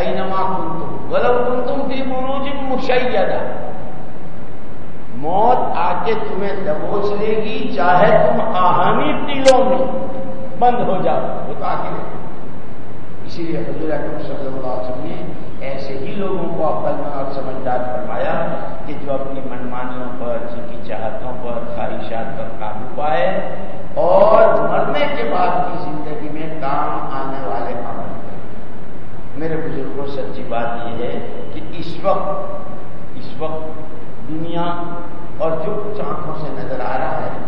اینما کن تم غلط کن تم بھی مروج مشیدہ موت آ کے تمہیں دبوچ لے گی، چاہے تم آہانی ٹیلوں میں بند ہو جاؤ۔ وہ تو اسی لیے حضور اکرم صلی اللہ علیہ وسلم نے ایسے ہی لوگوں کو عقل میں اور سمجھدار فرمایا کہ جو اپنی منمانیوں پر، جن کی چاہتوں پر، خواہشات پر قابو پائے اور مرنے کے بعد کی زندگی میں کام آنے والے عمل میرے بزرگوں سچی بات یہ ہے کہ اس وقت دنیا اور جو کچھ آنکھوں سے نظر آ رہا ہے،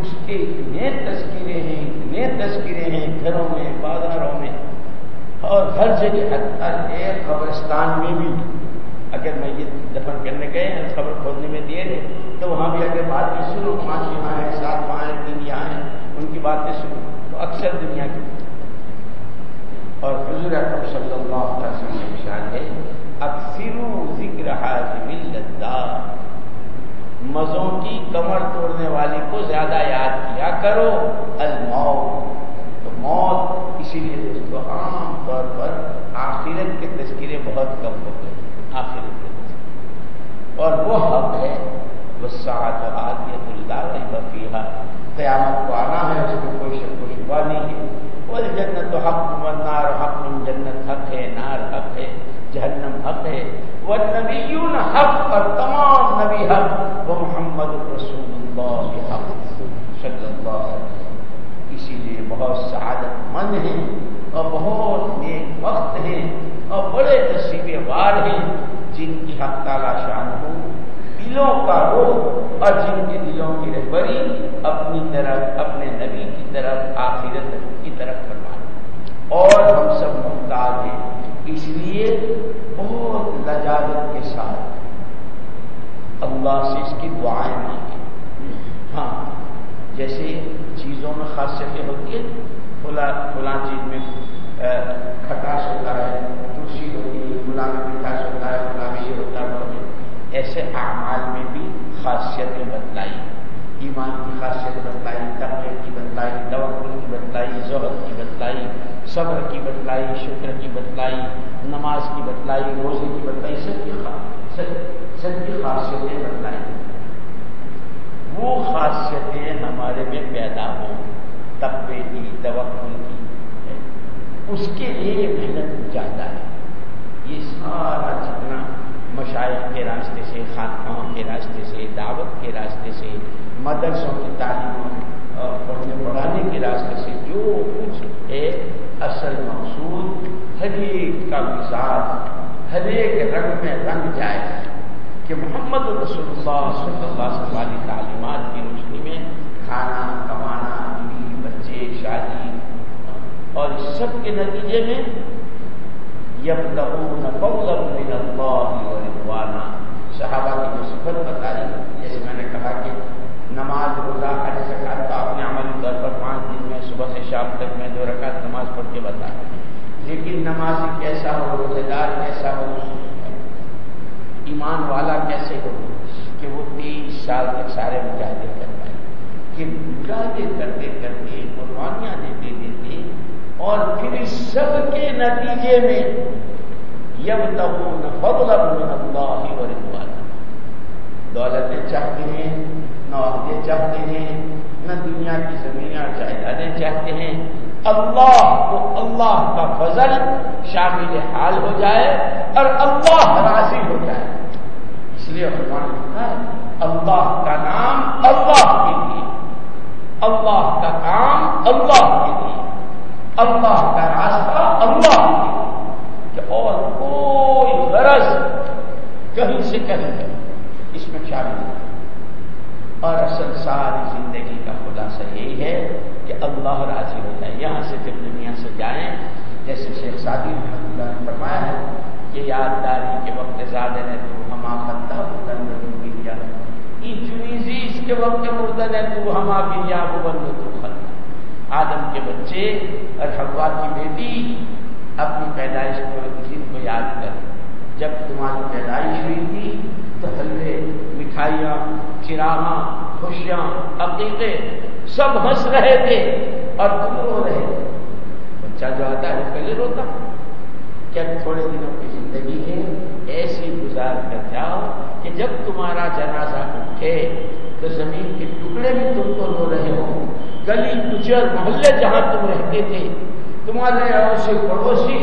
اس کے اتنے تذکرے ہیں، اتنے تذکرے ہیں گھروں میں، بازاروں میں، اور ہر جگہ، ہر ایک قبرستان میں بھی۔ اگر میں یہ دفن کرنے گئے ہیں خبر کھولنے میں دے رہے تو وہاں بھی اگر بات میں سنو پانچ یہاں ہیں، سات وہاں ہیں، تین یہاں ہیں، ان کی باتیں سنو، تو اکثر دنیا کی۔ اور حضور اکرم صلی اللہ علیہ وسلم شان ہے اکثرو ذکر حاضم مزوں کی کمر توڑنے والے کو زیادہ یاد کیا کرو، الموت۔ تو موت اسی لیے دوستوں عام طور پر آخرت کے تذکرے بہت کم ہوتے ہیں آخر اور وہ حق ہے وہ سات آدیت اللہ وفیہ قیامت کو آنا ہے، اس میں کوئی شک و شبہ نہیں ہے۔ وہ جنت حق نار حق، جنت حق ہے، نار حق ہے، جہنم حق ہے۔ وہ نبیون حق، اور تمام نبی حق۔ وہ محمد رسول اللہ حق صلی اللہ اسی لیے بہت سعادت مند ہیں، اور بہت نیک وقت ہیں، اور بڑے نصیبے وار ہیں، جن کی حق تعالی شان ہو۔ دلوں کا روح اور جن کے دلوں کی رہبری اپنی طرف اپنے نبی کی طرف، آخرت کی طرف کروا اور ہم سب محتاج ہیں۔ اس لیے بہت لجاجت کے ساتھ اللہ سے اس کی دعائیں مانگیں۔ ہاں جیسے چیزوں میں خاصیتیں ہوتی ہیں، فلاں فلاں چیز میں کھٹاس ہوتا ہے کرسی ہوتی ہے فلاں میں مٹھاس ہوتا ہے فلاں میں یہ ہوتا ہے ایسے اعمال میں بھی خاصیتیں بتلائی۔ ایمان کی خاصیت بتلائی تقریر کی بتلائی توقل کی بتلائی ضبط کی بتلائی، صبر کی بتلائی، شکر کی بتلائی، نماز کی بتلائی، روزے کی بتلائی، سب کی سب کی خاصیتیں بتلائی۔ وہ خاصیتیں ہمارے میں پیدا ہوں تقبے کی توقل کی۔ اس کے لیے محنت زیادہ ہے۔ یہ سارا جتنا مشائق کے راستے سے خاتماؤں کے راستے سے، دعوت کے راستے سے، مدرسوں کی تعلیم پڑھنے، پڑھانے کے راستے سے جو کچھ ہے اصل مقصود ہر ایک کا مزاج، ہر ایک رنگ میں رنگ جائے کہ محمد رسول اللہ صلی اللہ علیہ وسلم تعلیمات کی روشنی میں کھانا، کمانا، بیوی، بچے، شادی، اور اس سب کے نتیجے میں یب تبون فضل من اللہ ورضوانا. صحابہ کی جو صفت بتائی، جیسے میں نے کہا کہ نماز روزہ، حج سکات کا اپنے عملی طور پر پانچ دن میں، صبح سے شام تک میں دو رکعت نماز پڑھ کے بتا لیکن نمازی کیسا ہو، روزے دار کیسا ہو، ایمان والا کیسے ہو، کہ وہ تیس سال تک سارے مجاہدے کر پائے۔ کہ مجاہدے کرتے کرتے قربانیاں دیتے اور پھر اس سب کے نتیجے میں یم تبون فضل اللہ و دولتیں چاہتے ہیں نہ عہدے چاہتے ہیں، نہ دنیا کی زمینیں اور جائیدادیں چاہتے ہیں۔ اللہ کو اللہ کا فضل شامل حال ہو جائے اور اللہ راضی ہو جائے۔ اس لیے فرمان ہے، اللہ کا نام اللہ کے لیے۔ اللہ کا کام اللہ کے لیے۔ اللہ کا راستہ اللہ کہ اور کوئی غرض کہیں سے کہیں ہے، اس میں کیا نہیں۔ اور اصل ساری زندگی کا خلاصہ یہی ہے کہ اللہ راضی ہو جائے۔ یہاں سے جب دنیا سے جائیں۔ جیسے شیخ سادی رحمۃ اللہ نے فرمایا ہے کہ یادداری کے وقت زیادہ نے تو ہم آتا دیا اس کے وقت مردن ہے تو ہم آ گیا وہ بند آدم کے بچے اور حوا کی بیٹی اپنی پیدائش کو دن کو یاد کر۔ جب تمہاری پیدائش ہوئی تھی تو حلوے، مٹھائیاں چراغاں خوشیاں، عقیقے سب ہنس رہے تھے اور تم رو رہے تھے۔ بچہ جو آتا ہے وہ پہلے روتا۔ کیا تھوڑے دنوں کی زندگی ہے ایسی گزار کر جاؤ کہ جب تمہارا جنازہ اٹھے تو زمین کے ٹکڑے بھی تم کو رو رہے ہو گلی کچر محلے جہاں تم رہتے تھے، تمہارے اڑوسی پڑوسی،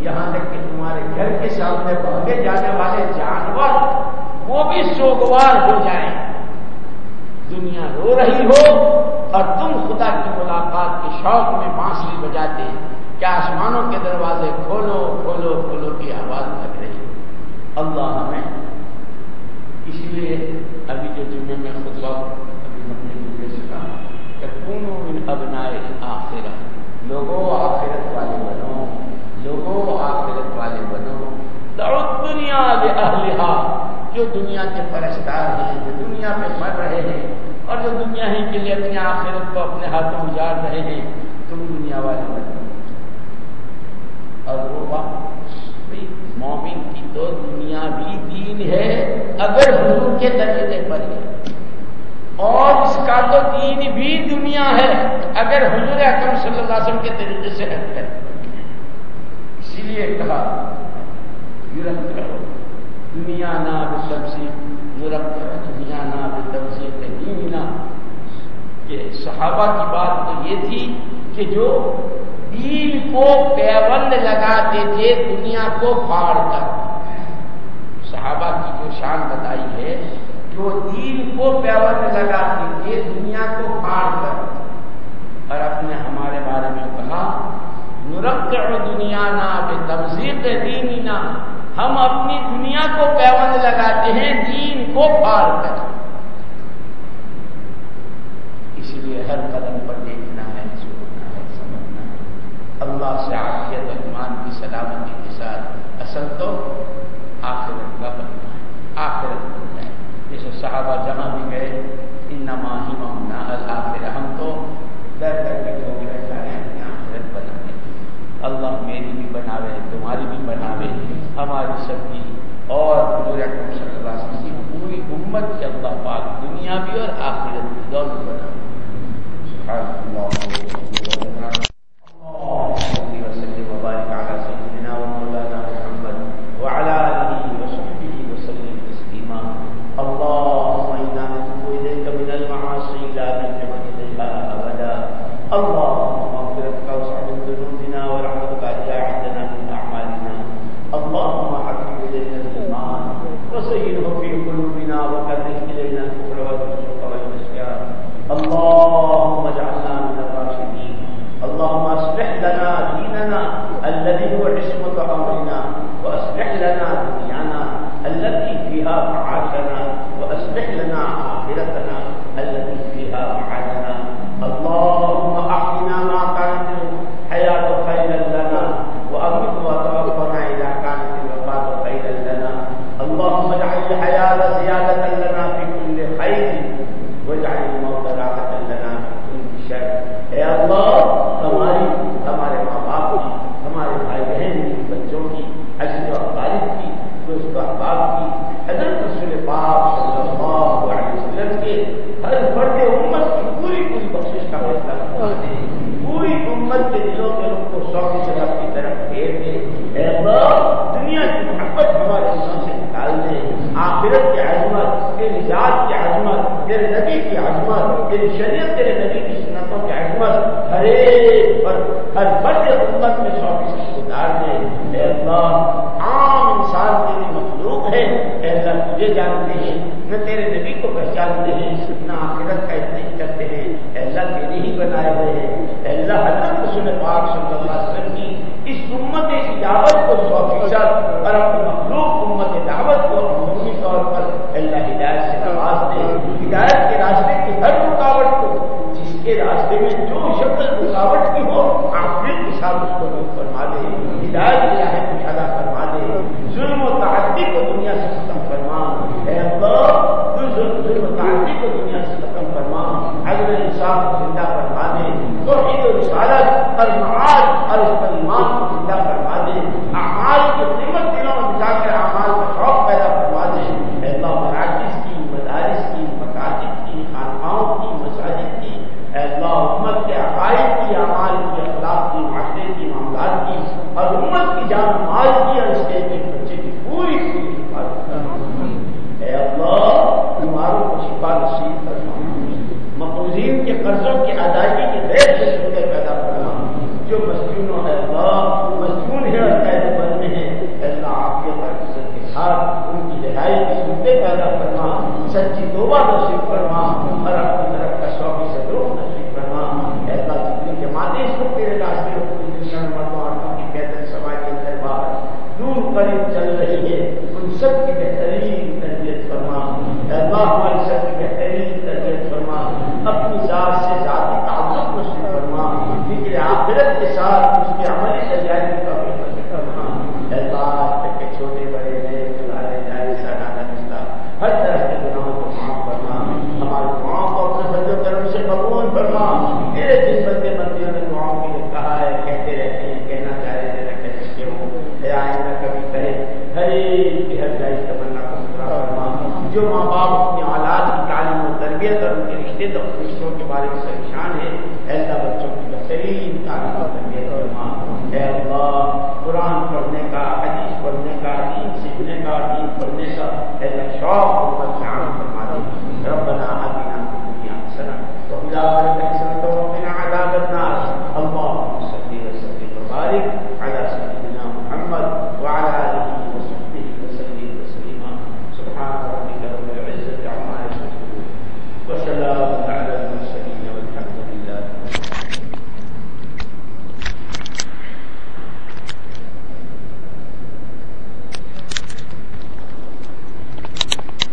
یہاں تک کہ تمہارے گھر کے سامنے بھاگے جانے والے جانور، وہ بھی سوگوار ہو جائیں۔ دنیا رو رہی ہو اور تم خدا کی ملاقات کے شوق میں بانسری بجاتے، کیا آسمانوں کے دروازے کھولو کھولو کھولو کی آواز لگ رہی۔ اللہ ہمیں اس لیے ابھی جو جمعے میں خطبہ ابھی ہم نے سے کہا ابنائے آخرہ لوگوں آخرت والے بنو، لوگوں آخرت والے بنو۔ دنیا اہلہا جو دنیا کے پرستار ہیں، جو دنیا میں مر رہے ہیں، اور جو دنیا ہی کے لیے اپنی آخرت کو اپنے ہاتھوں اجاڑ رہے ہیں، تم دنیا والے بنو۔ اور وہ بات مومن کی تو دنیا بھی دین ہے، اگر حضور کے طریقے پر ہے اور اس کا تو دین بھی دنیا ہے، اگر حضور اکرم صلی اللہ علیہ وسلم کے طریقے سے ہٹ ہے اسی لیے کہا، یورپ کرو دنیا نا سب سے یورپ کرو دنیا نا سب سے کہیں نہ۔ کہ صحابہ کی بات تو یہ تھی کہ جو دین کو پیبند لگاتے تھے، دنیا کو پھاڑ کر۔ صحابہ کی جو شان بتائی ہے جو دین کو پیبند لگاتے تھے دنیا کو پھاڑ کر اور اپنے ہمارے بارے میں کہا نرک دنیا نا بے تمزیق دینی نا ہم اپنی دنیا کو پیبند لگاتے ہیں، دین کو پھاڑ کر۔ اس لیے ہر قدم پر دیکھنا ہے، سننا ہے، سمجھنا ہے۔ اللہ سے آخیت ایمان کی سلامتی کے ساتھ اصل تو آخرت کا بننا ہے۔ آخرت بننا ہے۔ جیسے صحابہ جہاں بھی گئے ان نما ہی ممنا اللہ ہم تو ڈر کر کے ہو گئے سارے اپنی آخرت بنانے اللہ میری بھی بناوے، تمہاری بھی بناوے، ہماری سب کی۔ اور حضور اکرم صلی اللہ علیہ وسلم کی پوری امت کے اللہ پاک دنیا بھی اور آخرت بھی دونوں بنا اللہ ہماری سب لنا دنيانا التي فيها